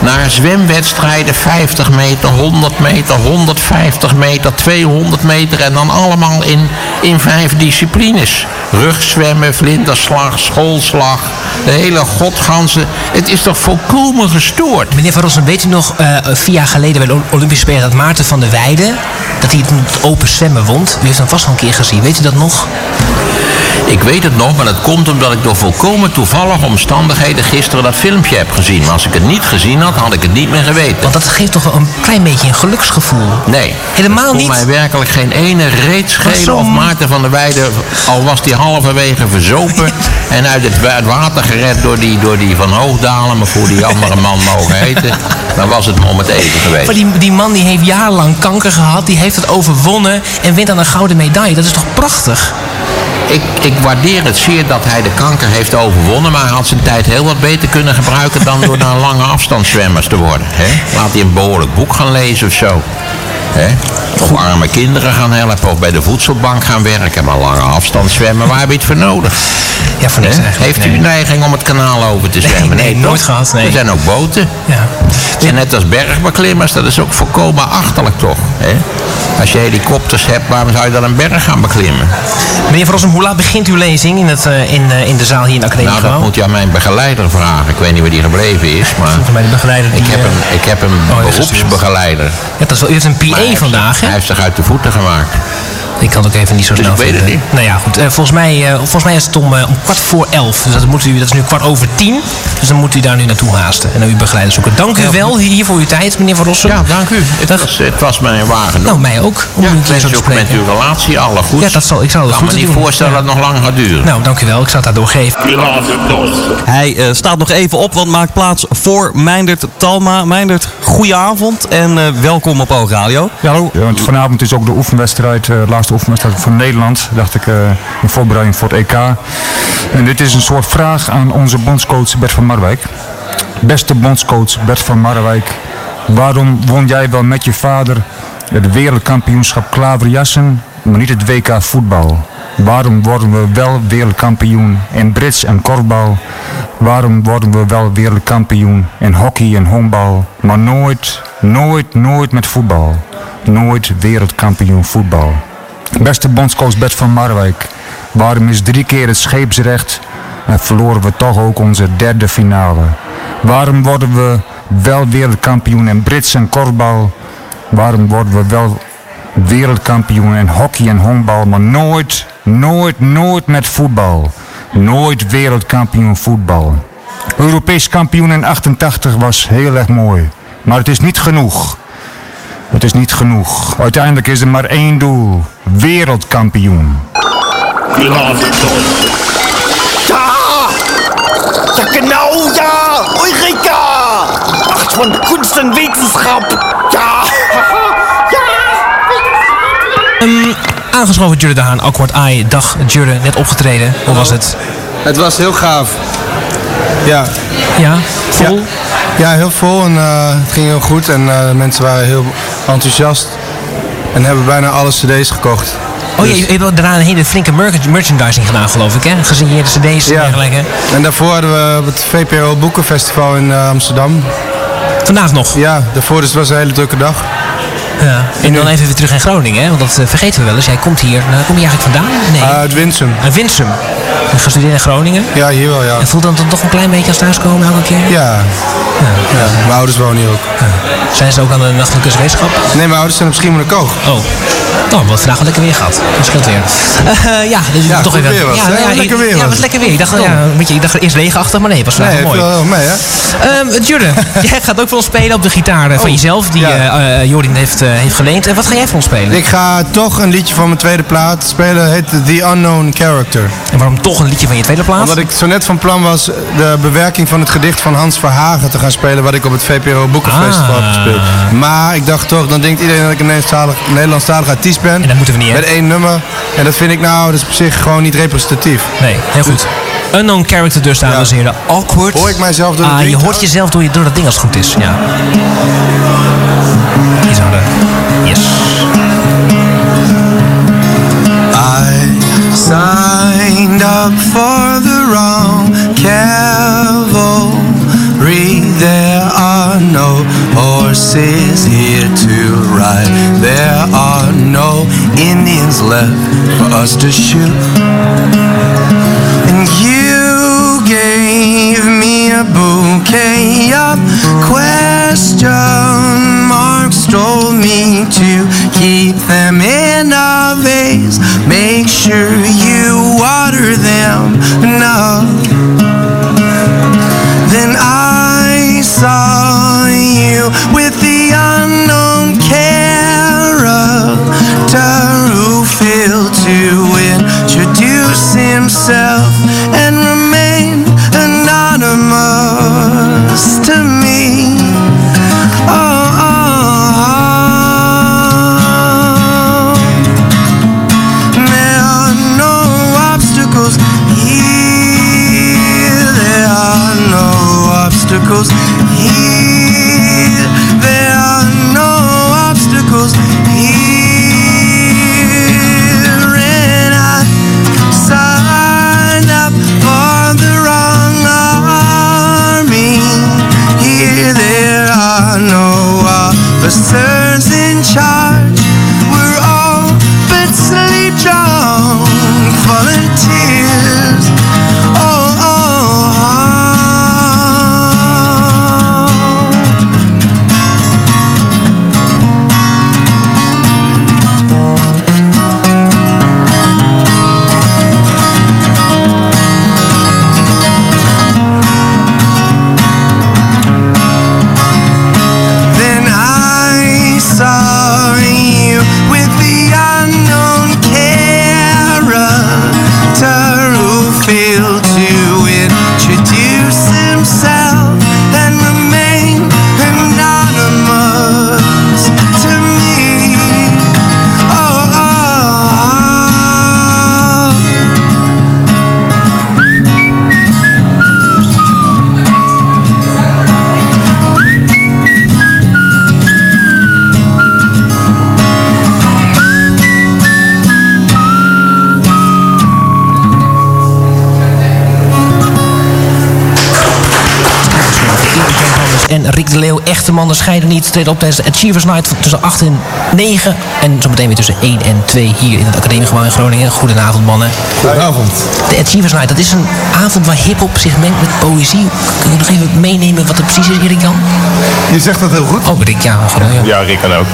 naar zwemwedstrijden 50 meter, 100 meter, 150 meter, 200 meter. En dan allemaal in, in vijf disciplines. Rugzwemmen, vlinderslag, schoolslag. De hele godganse. Het is toch volkomen gestoord. Meneer Van Rossum, weet u nog, eh, vier jaar geleden bij de Olympische Spelen dat Maarten van der Weijden, dat hij het open zwemmen won? U heeft hem vast wel een keer gezien, weet u dat nog? Ik weet het nog, maar dat komt omdat ik door volkomen toevallige omstandigheden gisteren dat filmpje heb gezien. Maar als ik het niet gezien had, had ik het niet meer geweten. Want dat geeft toch wel een klein beetje een geluksgevoel. Nee. Helemaal niet? mij werkelijk geen ene reet Maar schelen of Maarten van der Weijden, al was die halverwege verzopen [laughs] en uit het wa- het water gered door die, door die Van Hoogdalen, maar voor die andere man mogen heten, [laughs] dan was het om het even geweest. Maar die, die man die heeft jarenlang kanker gehad, die heeft het overwonnen en wint dan een gouden medaille. Dat is toch prachtig? Ik, ik waardeer het zeer dat hij de kanker heeft overwonnen, maar hij had zijn tijd heel wat beter kunnen gebruiken dan door naar lange afstandszwemmers te worden. Hè? Laat hij een behoorlijk boek gaan lezen of zo. Hè? Of arme kinderen gaan helpen of bij de voedselbank gaan werken. Maar lange afstand zwemmen, waar heb je het voor nodig? Ja, voor niks eigenlijk, Heeft u nee. een neiging om het kanaal over te zwemmen? nee, nooit gehad, nee. Er zijn ook boten. Ja. En net als bergbeklimmers, dat is ook volkomen achterlijk toch? Hè? Als je helikopters hebt, waarom zou je dan een berg gaan beklimmen? Meneer Van Rossum, hoe laat begint uw lezing in, het, eh, in, eh, in de zaal hier in de Academie Nou, dat moet je aan mijn begeleider vragen. Ik weet niet waar die gebleven is, maar... Volgens mij de begeleider die, Ik heb eh, een, ik heb een oh, beroepsbegeleider. Ja, dat is wel, u heeft een hij PA vandaag, hè? Hij heeft zich uit de voeten gemaakt. Ik kan het ook even niet zo Dus snel ik weet het niet. Nou ja, goed. eh, volgens, mij, eh, volgens mij is het om, eh, om kwart voor elf. Dus dat, moet u, dat is nu kwart over tien. Dus dan moet u daar nu naartoe haasten. En naar uw begeleider zoeken. Dank u wel hier voor uw tijd, meneer Van Rossum. Ja, dank u. Het was, het was mij een waar genoeg. Nou, mij ook. Om Ja, u te ook met uw relatie alle goed. Ja, dat zal, ik zal het Ik kan me goed niet doen. voorstellen Ja. dat het nog lang gaat duren. Nou, dank u wel. Ik zal het daar doorgeven. Hij eh, staat nog even op, want maakt plaats voor Meindert Talma. Meindert, goedenavond en eh, welkom op Oogradio. Ja, hallo. Ja, want vanavond is ook de oefenwedstrijd, eh, de laatste oefenwedstrijd van Nederland. Dacht ik, eh, in voorbereiding voor het EK. En dit is een soort vraag aan onze bondscoach Bert van Marwijk. Beste bondscoach Bert van Marwijk. Waarom won jij wel met je vader het wereldkampioenschap klaverjassen, maar niet het WK voetbal? Waarom worden we wel wereldkampioen in brits en korfbal? Waarom worden we wel wereldkampioen in hockey en honkbal, maar nooit, nooit, nooit met voetbal? Nooit wereldkampioen voetbal. Beste bondscoach Bert van Marwijk, waarom is drie keer het scheepsrecht en verloren we toch ook onze derde finale? Waarom worden we wel wereldkampioen in brits en korfbal? Waarom worden we wel wereldkampioen in hockey en honkbal, maar nooit, nooit, nooit met voetbal? Nooit wereldkampioen voetbal. Europees kampioen in 88 was heel erg mooi. Maar het is niet genoeg. Het is niet genoeg. Uiteindelijk is er maar één doel. Wereldkampioen. Ja! Ja, genau, ja! Eureka! Acht von Kunst en Wetenschap! Ja! Ehm, aangeschoven Jurre de Haan, Akkoord AI. Dag Jurre, net opgetreden. Hoe was het? Het was heel gaaf. Ja. Ja, vol? Ja, heel vol en eh, het ging heel goed en eh, de mensen waren heel enthousiast en hebben bijna alle cd's gekocht. Oh, je, je hebt daarna een hele flinke merch- merchandising gedaan, geloof ik, hè? Gesigneerde cd's en dergelijke. En daarvoor hadden we op het VPRO Boekenfestival in eh, Amsterdam. Vandaag nog? Ja, daarvoor dus het was een hele drukke dag. Ja. En dan even weer terug in Groningen, hè? Want dat eh, vergeten we wel eens. Jij komt hier, nou, kom je eigenlijk vandaan? Nee. uit Winsum. Uit Winsum. Je gestudeerd in Groningen? Ja, hier wel, ja. En voelt dat dan toch een klein beetje als thuiskomen elke keer? Ja. ja. Mijn ouders wonen hier ook. Zijn ze ook aan de nachtelijke wetenschap? Nee, mijn ouders zijn op Schiermonnikoog. Oh. Nou, wat vandaag wel lekker weer gehad. Dat scheelt weer. Eh, ja, dus Ja, toch even. weer was, ja, ja, Lekker weer Ja, was lekker weer. Ik dacht, ja, een beetje, ik dacht eerst leegachtig, maar nee, het was vandaag Nee, mooi. wel mee, hè? Ehm Jurre, [laughs] jij gaat ook voor ons spelen op de gitaar eh, van Oh, jezelf, die ja. eh, Jorien heeft, eh, heeft geleend. En wat ga jij voor ons spelen? Ik ga toch een liedje van mijn tweede plaat spelen. Het heet The Unknown Character. En waarom toch een liedje van je tweede plaat? Omdat ik zo net van plan was de bewerking van het gedicht van Hans Verhagen te gaan spelen. Wat ik op het VPRO Boekenfestival Ah. heb gespeeld. Maar ik dacht toch, dan denkt iedereen dat ik een Nederlandstalig, Nederlandstalig artiest ben. En dat moeten we niet, hè? Met één nummer. En dat vind ik nou, dat is op zich gewoon niet representatief. Nee, heel goed. Unknown character dus, dames en heren. Awkward. Hoor ik mijzelf door Ah, je hoort jezelf door, je, door dat ding als het goed is. Ja. Hier zou de... Yes. I signed up for the wrong cavalry. There are no horses here to ride. There are no Indians left for us to shoot. And you gave me a bouquet of question marks. Told me to keep them in a vase. Make sure you water them enough. Then I saw with the unknown character who failed to introduce himself and remain anonymous to me. Oh, there are no obstacles here. There are no obstacles Kasım 19 onderscheiden niet op tijdens de Achievers Night tussen 8 en 9. En zo meteen weer tussen 1 en 2 hier in het Academiegebouw in Groningen. Goedenavond mannen. Goedenavond. De Achievers Night, dat is een avond waar hiphop zich mengt met poëzie. Kun je nog even meenemen wat er precies is, Erik Jan? Je zegt dat heel goed. Oh, Rick, ja. Ja, eh, ja Rick kan ook.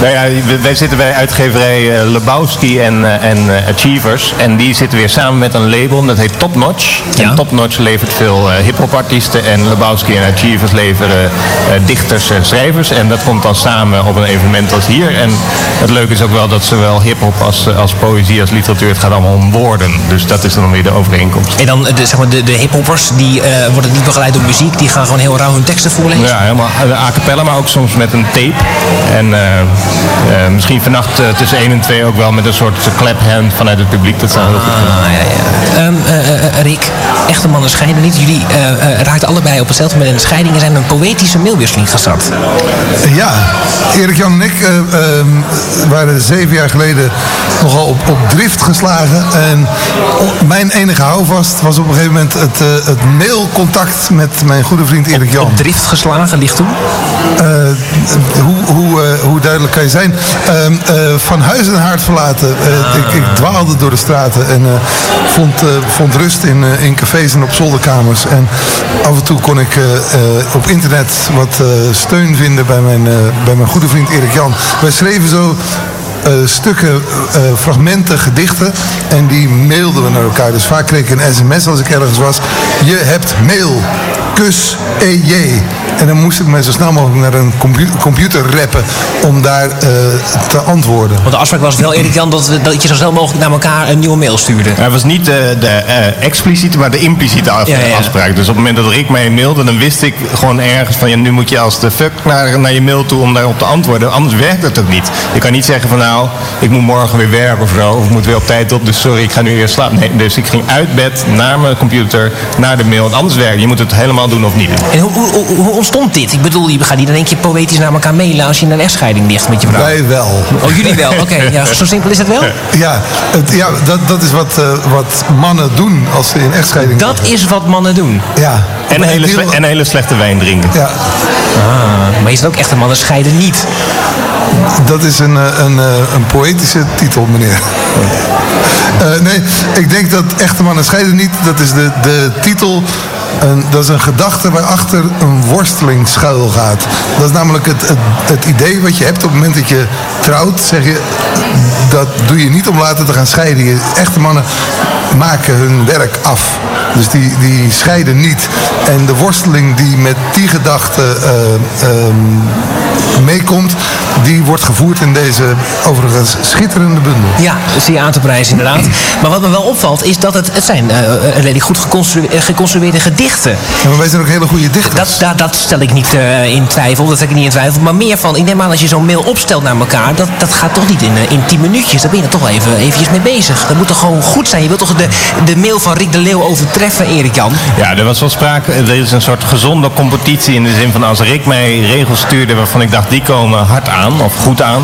Nou ja, wij zitten bij uitgeverij eh, Lebowski en, eh, en Achievers. En die zitten weer samen met een label, dat heet Top Notch. En Top Notch levert veel hip-hop artiesten. En Lebowski en Achievers leveren dichters schrijvers. En dat komt dan samen op een evenement als hier. En het leuke is ook wel dat zowel hip-hop als, als poëzie als literatuur, het gaat allemaal om woorden. Dus dat is dan weer de overeenkomst. En dan de, zeg maar, de, de hiphoppers, die eh, worden niet begeleid door muziek. Die gaan gewoon heel rauw hun teksten voorlezen. Ja, helemaal eh, a cappella, maar ook soms met een tape. En eh, eh, misschien vannacht eh, tussen 1 en 2 ook wel met een soort claphand vanuit het publiek. Dat zou heel goed kunnen. Ehm, eh, eh, Rick, echte mannen scheiden niet. Jullie eh, eh, raakten allebei op hetzelfde moment in de scheiding en zijn een poëtische mailwisseling gestart. Ja, Erik Jan en ik eh, ehm, waren zeven jaar geleden nogal op, op drift geslagen. En mijn enige houvast was op een gegeven moment het, eh, het mailcontact met mijn goede vriend Erik Jan. Op drift geslagen, ligt toen? hoe, hoe, eh, hoe duidelijk kan je zijn? Ehm, eh, van huis en haard verlaten. Eh, ik, ik dwaalde door de straten en eh, vond, eh, vond rust in, eh, in cafés en op zolderkamers. En af en toe kon ik eh, eh, op internet wat eh, vinden bij mijn, eh, bij mijn goede vriend Erik Jan. Wij schreven zo eh, stukken, eh, fragmenten, gedichten. En die mailden we naar elkaar. Dus vaak kreeg ik een sms als ik ergens was. Je hebt mail. Kus EJ. En dan moest ik me zo snel mogelijk naar een compu- computer rappen om daar eh, te antwoorden. Want de afspraak was wel, Erik Jan, dat, dat je zo snel mogelijk naar elkaar een nieuwe mail stuurde. Het was niet de, de eh, expliciete, maar de impliciete af- Ja, ja. afspraak. Dus op het moment dat Rick mij mailde, dan wist ik gewoon ergens van... Ja, nu moet je als de fuck naar, naar je mail toe om daarop te antwoorden. Anders werkt het ook niet. Je kan niet zeggen van nou, ik moet morgen weer werken of zo. Of ik moet weer op tijd op, dus sorry, ik ga nu eerst slapen. Nee, dus ik ging uit bed, naar mijn computer, naar de mail. Want anders werkt Je moet het helemaal doen of niet doen. En hoe, hoe- hoe ontstond dit? Ik bedoel, je gaat niet in één keer poëtisch naar elkaar mailen als je in een echtscheiding ligt met je vrouw. Wij wel. Oh, jullie wel? Oké, [laughs] ja, zo simpel is het wel? Ja, het, ja dat, dat is wat, eh, wat mannen doen als ze in echtscheiding Dat is wat mannen doen? Ja. En een hele, en hele slechte wijn drinken. Ja. Ah, maar is het ook echte mannen scheiden niet? Dat is een, eh, een, eh, een poëtische titel, meneer. Eh, nee, ik denk dat echte mannen scheiden niet. Dat is de, de titel. Dat is een gedachte waarachter een worsteling schuil gaat. Dat is namelijk het, het, het idee wat je hebt op het moment dat je trouwt. Zeg je, dat doe je niet om later te gaan scheiden. Echte mannen maken hun werk af. Dus die, die scheiden niet. En de worsteling die met die gedachte eh, ehm, meekomt, die wordt gevoerd in deze overigens schitterende bundel. Ja, zeer aan te prijzen inderdaad. [clears throat] Maar wat me wel opvalt is dat het, het zijn eh, eh, redelijk goed geconstrue- eh, geconstrueerde gedichten. Ja, maar wij zijn ook hele goede dichters. Dat, dat, dat stel ik niet eh, in twijfel, dat stel ik niet in twijfel. Maar meer van, ik neem aan als je zo'n mail opstelt naar elkaar, dat, dat gaat toch niet in, eh, in 10 minuutjes. Daar ben je er toch wel even, eventjes mee bezig. Dat moet toch gewoon goed zijn. Je wilt toch de, de mail van Rick de Leeuw overtreffen, Erik Jan? Ja, er was wel sprake. Er is een soort gezonde competitie in de zin van als Rick mij regels stuurde waarvan ik dacht die komen hard aan of goed aan,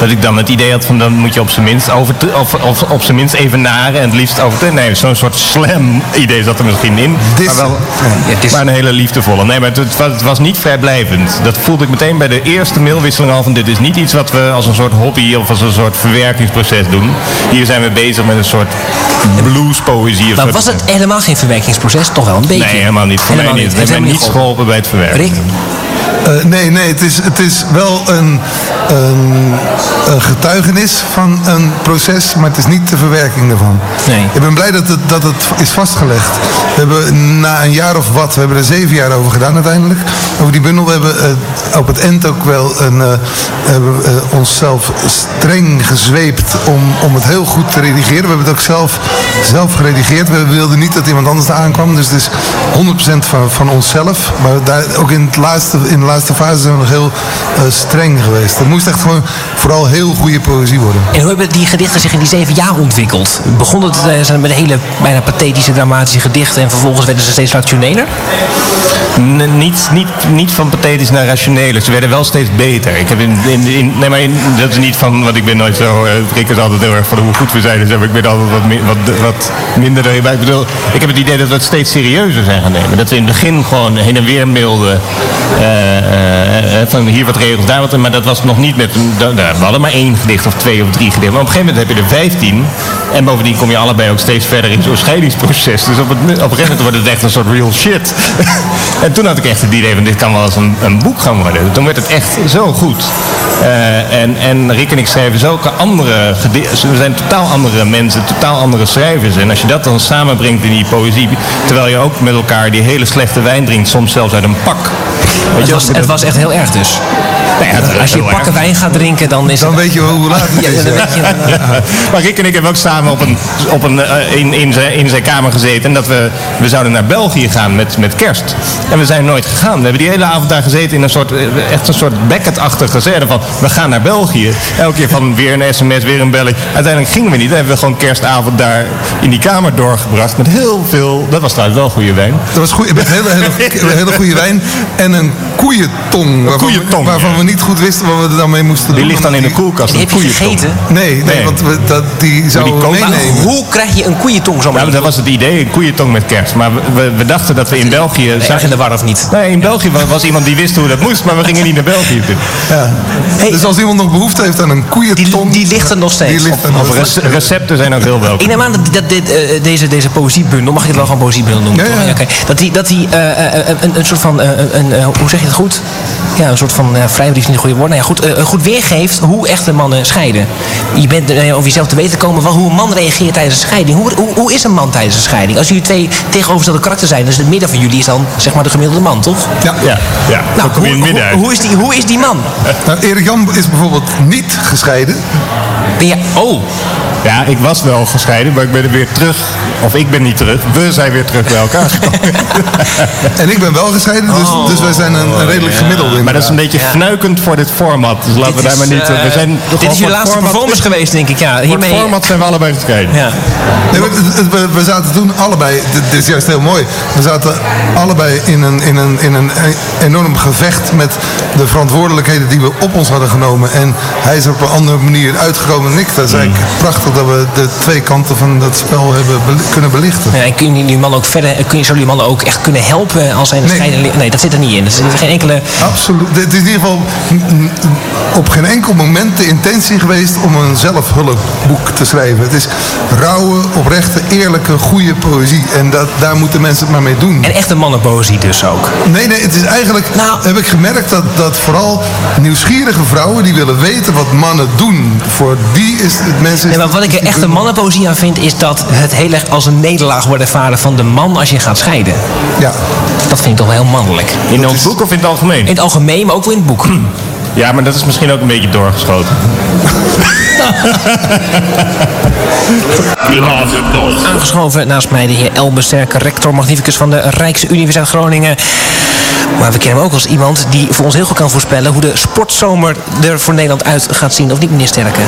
dat ik dan het idee had van dan moet je op zijn minst over of, of op zijn minst even naren en het liefst over nee zo'n soort slam idee zat er misschien in, maar wel maar een hele liefdevolle. Nee, maar het, het was, het was niet vrijblijvend. Dat voelde ik meteen bij de eerste mailwisseling al van dit is niet iets wat we als een soort hobby of als een soort verwerkingsproces doen. Hier zijn we bezig met een soort bluespoëzie. of Maar zo. was het helemaal geen verwerkingsproces? Toch wel een beetje? Nee, helemaal niet. Voor Helemaal mij niet. Het heeft mij geholpen bij het verwerken. Rick? Eh, nee, nee, het is, het is wel een, een, een getuigenis van een proces, maar het is niet de verwerking ervan. Nee. Ik ben blij dat het, dat het is vastgelegd. We hebben na een jaar of wat, we hebben er zeven jaar over gedaan uiteindelijk, over die bundel. We hebben eh, op het eind ook wel een, eh, hebben, onszelf streng gezweept om, om het heel goed te redigeren. We hebben het ook zelf, zelf geredigeerd. We wilden niet dat iemand anders eraan kwam, dus het is 100% van, van onszelf. Maar daar, ook in, het laatste, in de laatste fase zijn we nog heel eh, streng geweest. Het moest echt gewoon vooral heel goede poëzie worden. En hoe hebben die gedichten zich in die zeven jaar ontwikkeld? Begon het zijn met hele bijna pathetische, dramatische gedichten en vervolgens werden ze steeds rationeler? Niet, niet, niet van pathetisch naar rationeel. Ze werden wel steeds beter. Ik heb in, in, nee, maar dat is niet van, want ik ben nooit zo. eh, Rick is altijd heel erg van hoe goed we zijn. Dus ik ben altijd wat, wat, minder erin. Ik bedoel, ik heb het idee dat we het steeds serieuzer zijn gaan nemen. Dat we in het begin gewoon heen en weer mailden. eh, eh, van hier wat regels, daar wat. Maar dat was nog niet met. We hadden maar één gedicht of twee of drie gedichten. Maar op een gegeven moment heb je er vijftien. En bovendien kom je allebei ook steeds verder in zo'n scheidingsproces. Dus op, het, op een gegeven moment wordt het echt een soort real shit. [laughs] en toen had ik echt het idee van dit kan wel eens een, een boek gaan worden. Toen werd het echt zo goed. Eh, en, en Rick en ik schrijven zulke andere We zijn totaal andere mensen, totaal andere schrijvers. En als je dat dan samenbrengt in die poëzie... terwijl je ook met elkaar die hele slechte wijn drinkt... soms zelfs uit een pak. Weet Het je, was, het was echt heel erg dus. Nou ja, Als je pakken erg. wijn gaat drinken, dan is Dan het... weet je hoe laat het Ja, is. ja, dan hè? weet je... [laughs] maar Rick en ik hebben ook samen op een, op een, eh, in, in, zijn, in zijn kamer gezeten. En dat we, we zouden naar België gaan met, met kerst. En we zijn nooit gegaan. We hebben die hele avond daar gezeten in een soort, eh, echt een soort Beckett-achtige scène van... we gaan naar België. Elke keer van weer een sms, weer een belletje. Uiteindelijk gingen we niet. Dan hebben we gewoon kerstavond daar in die kamer doorgebracht. Met heel veel... Dat was trouwens wel goede wijn. Dat was goed. Hele, hele, [laughs] hele goede wijn. En een koeientong. Waarvan, koeientong, we, waarvan ja. we niet goed wisten wat we er dan mee moesten doen. Die ligt dan in de koelkast. Die heb je gegeten? Nee, nee, Nee. want we, dat, die zouden meenemen. Hoe krijg je een koeientong zo Ja, maar dat was het idee, een koeientong met kerst. Maar we, we, dachten dat we in België... Erg in de war of niet? Nee, in België was, was iemand die wist hoe dat moest, maar we gingen niet naar België toe. Ja. Dus als iemand nog behoefte heeft aan een koeientong... Die, die ligt er nog steeds. Die ligt er nog steeds. recepten zijn ook heel welkom. Ik neem aan dat, dat dit, eh, deze, deze poëziebundel, mag je het wel gewoon poëziebundel noemen? Ja, ja. Dat die, dat die eh, eh, een, een soort van, eh, een, eh, hoe zeg je het goed? Ja, een soort van uh, vrijbrief is niet een goede woord. Nou ja, goed, eh, goed weergeeft hoe echte mannen scheiden. Je bent eh, over jezelf te weten komen van hoe een man reageert tijdens een scheiding. Hoe, hoe, hoe is een man tijdens een scheiding? Als jullie twee tegenovergestelde karakter zijn, dus het midden van jullie is dan zeg maar de gemiddelde man, toch? Ja. Ja, ja. Nou, hoe, het midden hoe, uit. hoe is die, hoe is die man? Nou, Erik Jan is bijvoorbeeld niet gescheiden. Je, oh, Ja, ik was wel gescheiden, maar ik ben er weer terug. Of ik ben niet terug, we zijn weer terug bij elkaar gekomen. [laughs] En ik ben wel gescheiden, dus, Oh. dus wij zijn een, een redelijk gemiddelde. Maar dat is een beetje Ja. fnuikend voor dit format. Dus laten we daar maar niet... eh, we zijn dit is je voor laatste format- performance geweest, denk ik. Ja, Voor het hiermee, format zijn we allebei gescheiden. ja. Nee, we, we zaten toen allebei, dit, is juist heel mooi. We zaten allebei in een, in, een, in een enorm gevecht met de verantwoordelijkheden die we op ons hadden genomen. En hij is op een andere manier uitgekomen dan ik. Dat is eigenlijk prachtig dat we de twee kanten van dat spel hebben kunnen belichten. Ja, en kun je die man ook verder, kun je, zullen die mannen ook echt kunnen helpen als de Nee. scheiding liggen? Nee, dat zit er niet in. Zit geen enkele... Absoluut. Het is in ieder geval op geen enkel moment de intentie geweest om een zelfhulpboek te schrijven. Het is rauwe, oprechte, eerlijke, goede poëzie. En dat, daar moeten mensen het maar mee doen. En echte mannenpoëzie dus ook. Nee, nee, het is eigenlijk, Nou. heb ik gemerkt dat, dat vooral nieuwsgierige vrouwen die willen weten wat mannen doen. Voor die is het mensen... Nee, maar wat ik er echte mannenpoëzie aan vind, is dat het heel erg als een nederlaag wordt ervaren van de man als je gaat scheiden. Ja, Dat vind ik toch wel heel mannelijk. In ons boek of in het algemeen? In het algemeen, maar ook wel in het boek. Ja, maar dat is misschien ook een beetje doorgeschoten. [laughs] Aangeschoven naast mij de heer Elbe Sterke, rector magnificus van de Rijksuniversiteit Groningen. Maar we kennen hem ook als iemand die voor ons heel goed kan voorspellen hoe de sportzomer er voor Nederland uit gaat zien. Of niet, meneer Sterke?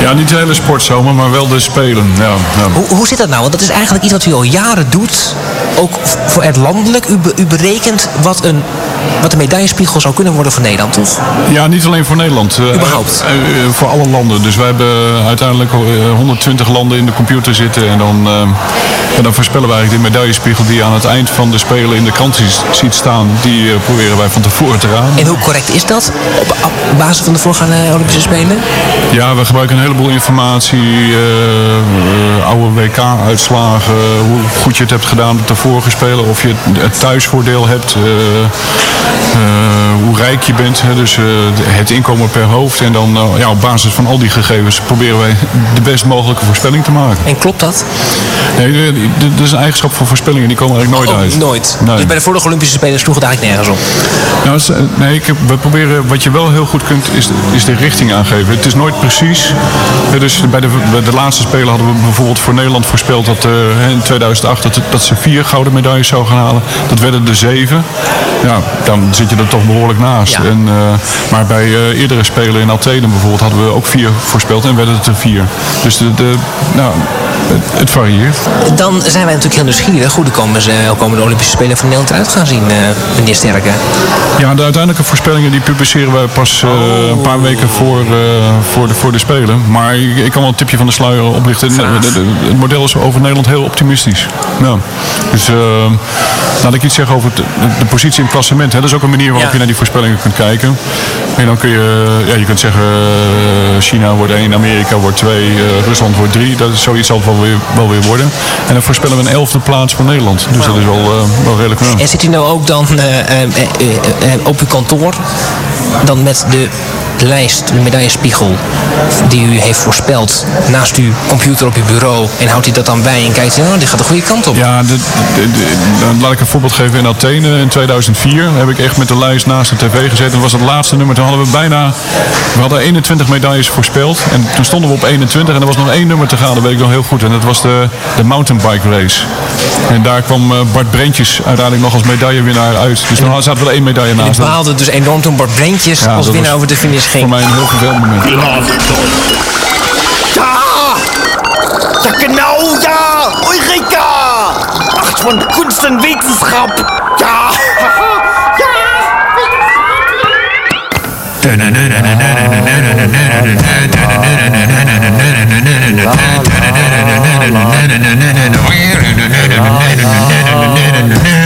Ja, niet de hele sportzomer, maar wel de Spelen. Ja, ja. Hoe, hoe zit dat nou? Want dat is eigenlijk iets wat u al jaren doet. Ook voor het landelijk. U, u berekent wat, een, wat de medaillespiegel zou kunnen worden voor Nederland, toch? Ja, niet alleen voor Nederland. eh, Überhaupt? eh, eh, voor alle landen. Dus wij hebben uiteindelijk eh, 120 landen in de computer zitten. En dan, en dan voorspellen wij eigenlijk de medaillespiegel die je aan het eind van de Spelen in de krant ziet- staan. Die proberen wij van tevoren te raden. En hoe correct is dat op, op basis van de voorgaande Olympische Spelen? Ja, we gebruiken een heleboel informatie. oude WK-uitslagen. Hoe goed je het hebt gedaan op de vorige Spelen. Of je het, thuisvoordeel hebt. Hoe rijk je bent. Hè, dus eh, het inkomen per hoofd. En dan eh, ja, op basis van al die gegevens proberen wij de best mogelijke voorspelling te maken. En klopt dat? Nee, eh, dat is een eigenschap van voorspellingen. Die komen er eigenlijk nooit Oh, uit. nooit. Nee. Dus bij de vorige Olympische Spelen sloeg het eigenlijk nergens op. Nou, nee, ik we proberen, wat je wel heel goed kunt, is, is de richting aangeven. Het is nooit precies. hè, Dus bij de, bij de laatste Spelen hadden we bijvoorbeeld voor Nederland voorspeld dat eh, in 2008 dat, dat ze vier gouden medailles zou gaan halen. Dat werden er zeven. Ja, dan zit je er toch behoorlijk naast. Ja. En, eh, maar bij eh, eerdere Spelen in Athene bijvoorbeeld hadden we ook vier voorspeld en werden het er vier. Dus de, de, nou, het, het varieert. Dan zijn wij natuurlijk heel nieuwsgierig hoe de komende, hoe komen de Olympische Spelen van Nederland eruit gaan zien, eh, meneer Sterke. Ja, de uiteindelijke voorspellingen die publiceren wij pas eh, een paar weken voor, eh, voor, de, voor de Spelen. Maar ik, ik kan wel een tipje van de sluier oplichten. Het model is over Nederland heel optimistisch. Ja. Dus eh, laat ik iets zeggen over de, de positie in het klassement. Hè. Dat is ook een manier waarop Ja. je naar die voorspellingen kunt kijken. En dan kun je, ja, je kunt zeggen eh, China wordt 1, Amerika wordt 2, eh, Rusland wordt 3. Dat is zoiets zal het wel weer, wel weer worden. En dan voorspellen we een elfde plaats voor Nederland. Dus dat is wel, eh, wel redelijk. En zit u nou ook dan op uw kantoor dan met de lijst, de medaillespiegel die u heeft voorspeld naast uw computer op uw bureau en houdt u dat dan bij en kijkt u, oh, dit gaat de goede kant op. Ja, de, de- de- dan laat ik een voorbeeld geven. In Athene in 2004 heb ik echt met de lijst naast de tv gezeten. Dat was het laatste nummer. Toen hadden we bijna... We hadden 21 medailles voorspeld. En toen stonden we op 21 en er was nog één nummer te gaan. Dat weet ik nog heel goed. En dat was de, de mountainbike race. En daar kwam eh, Bart Brentjes uiteindelijk nog als medaillewinnaar uit. Dus dan zaten we er één medaille naast. ik behaalde dus enorm toen Bart Brentjes Ja, als winnaar was over de finish ging. Voor mij een heel vervelend moment. Ja! Ja, genau, ja! Eureka! Acht von Kunst und Wetenschap! Ja!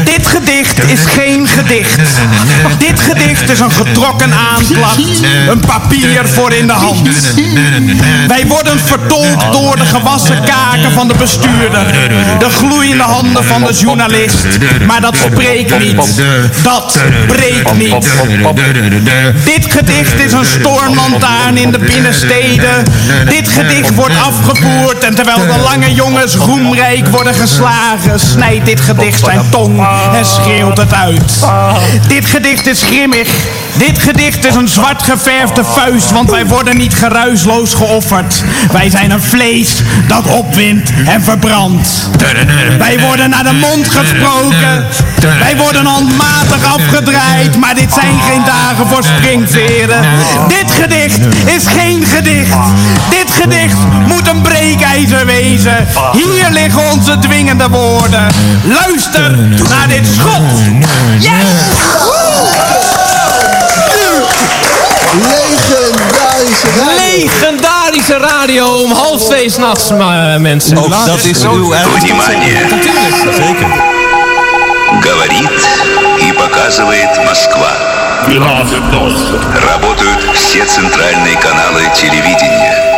Dit gedicht is geen gedicht. Dit gedicht is een getrokken aanklacht. Een papier voor in de hand. Wij worden vertolkt door de gewassen kaken van de bestuurder. De gloeiende handen van de journalist. Maar dat spreekt niet. Dat breekt niet. Dit gedicht is een stormlantaarn in de binnensteden. Dit gedicht wordt afgevoerd en terwijl de lange jongens roemrijk worden geslagen, snijdt dit gedicht zijn tong en schreeuwt het uit. Dit gedicht is grimmig. Dit gedicht is een zwart geverfde vuist, want wij worden niet geruisloos geofferd. Wij zijn een vlees dat opwindt en verbrandt. Wij worden naar de mond gesproken. Wij worden handmatig afgedraaid, maar dit zijn geen dagen voor springveren. Dit gedicht is geen gedicht. Dit gedicht moet een breekijzer wezen. Hier liggen onze dwingende woorden. Luister naar dit schot. Legendarische Legendarische radio om half twee s'nachts, ma- mensen. Ook dat is uw Внимание! Zeker. Говорит и показывает Москва. Работают все центральные каналы телевидения.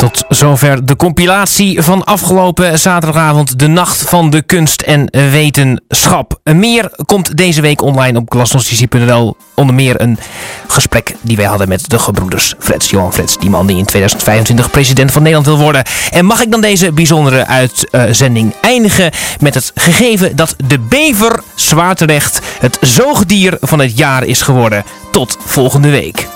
Tot zover de compilatie van afgelopen zaterdagavond. De Nacht van de Kunst en Wetenschap. Meer komt deze week online op glasnostici.nl. Onder meer een gesprek die wij hadden met de gebroeders Freds. Johan Freds, die man die in 2025 president van Nederland wil worden. En mag ik dan deze bijzondere uitzending eindigen met het gegeven dat de bever zwaar terecht het zoogdier van het jaar is geworden. Tot volgende week.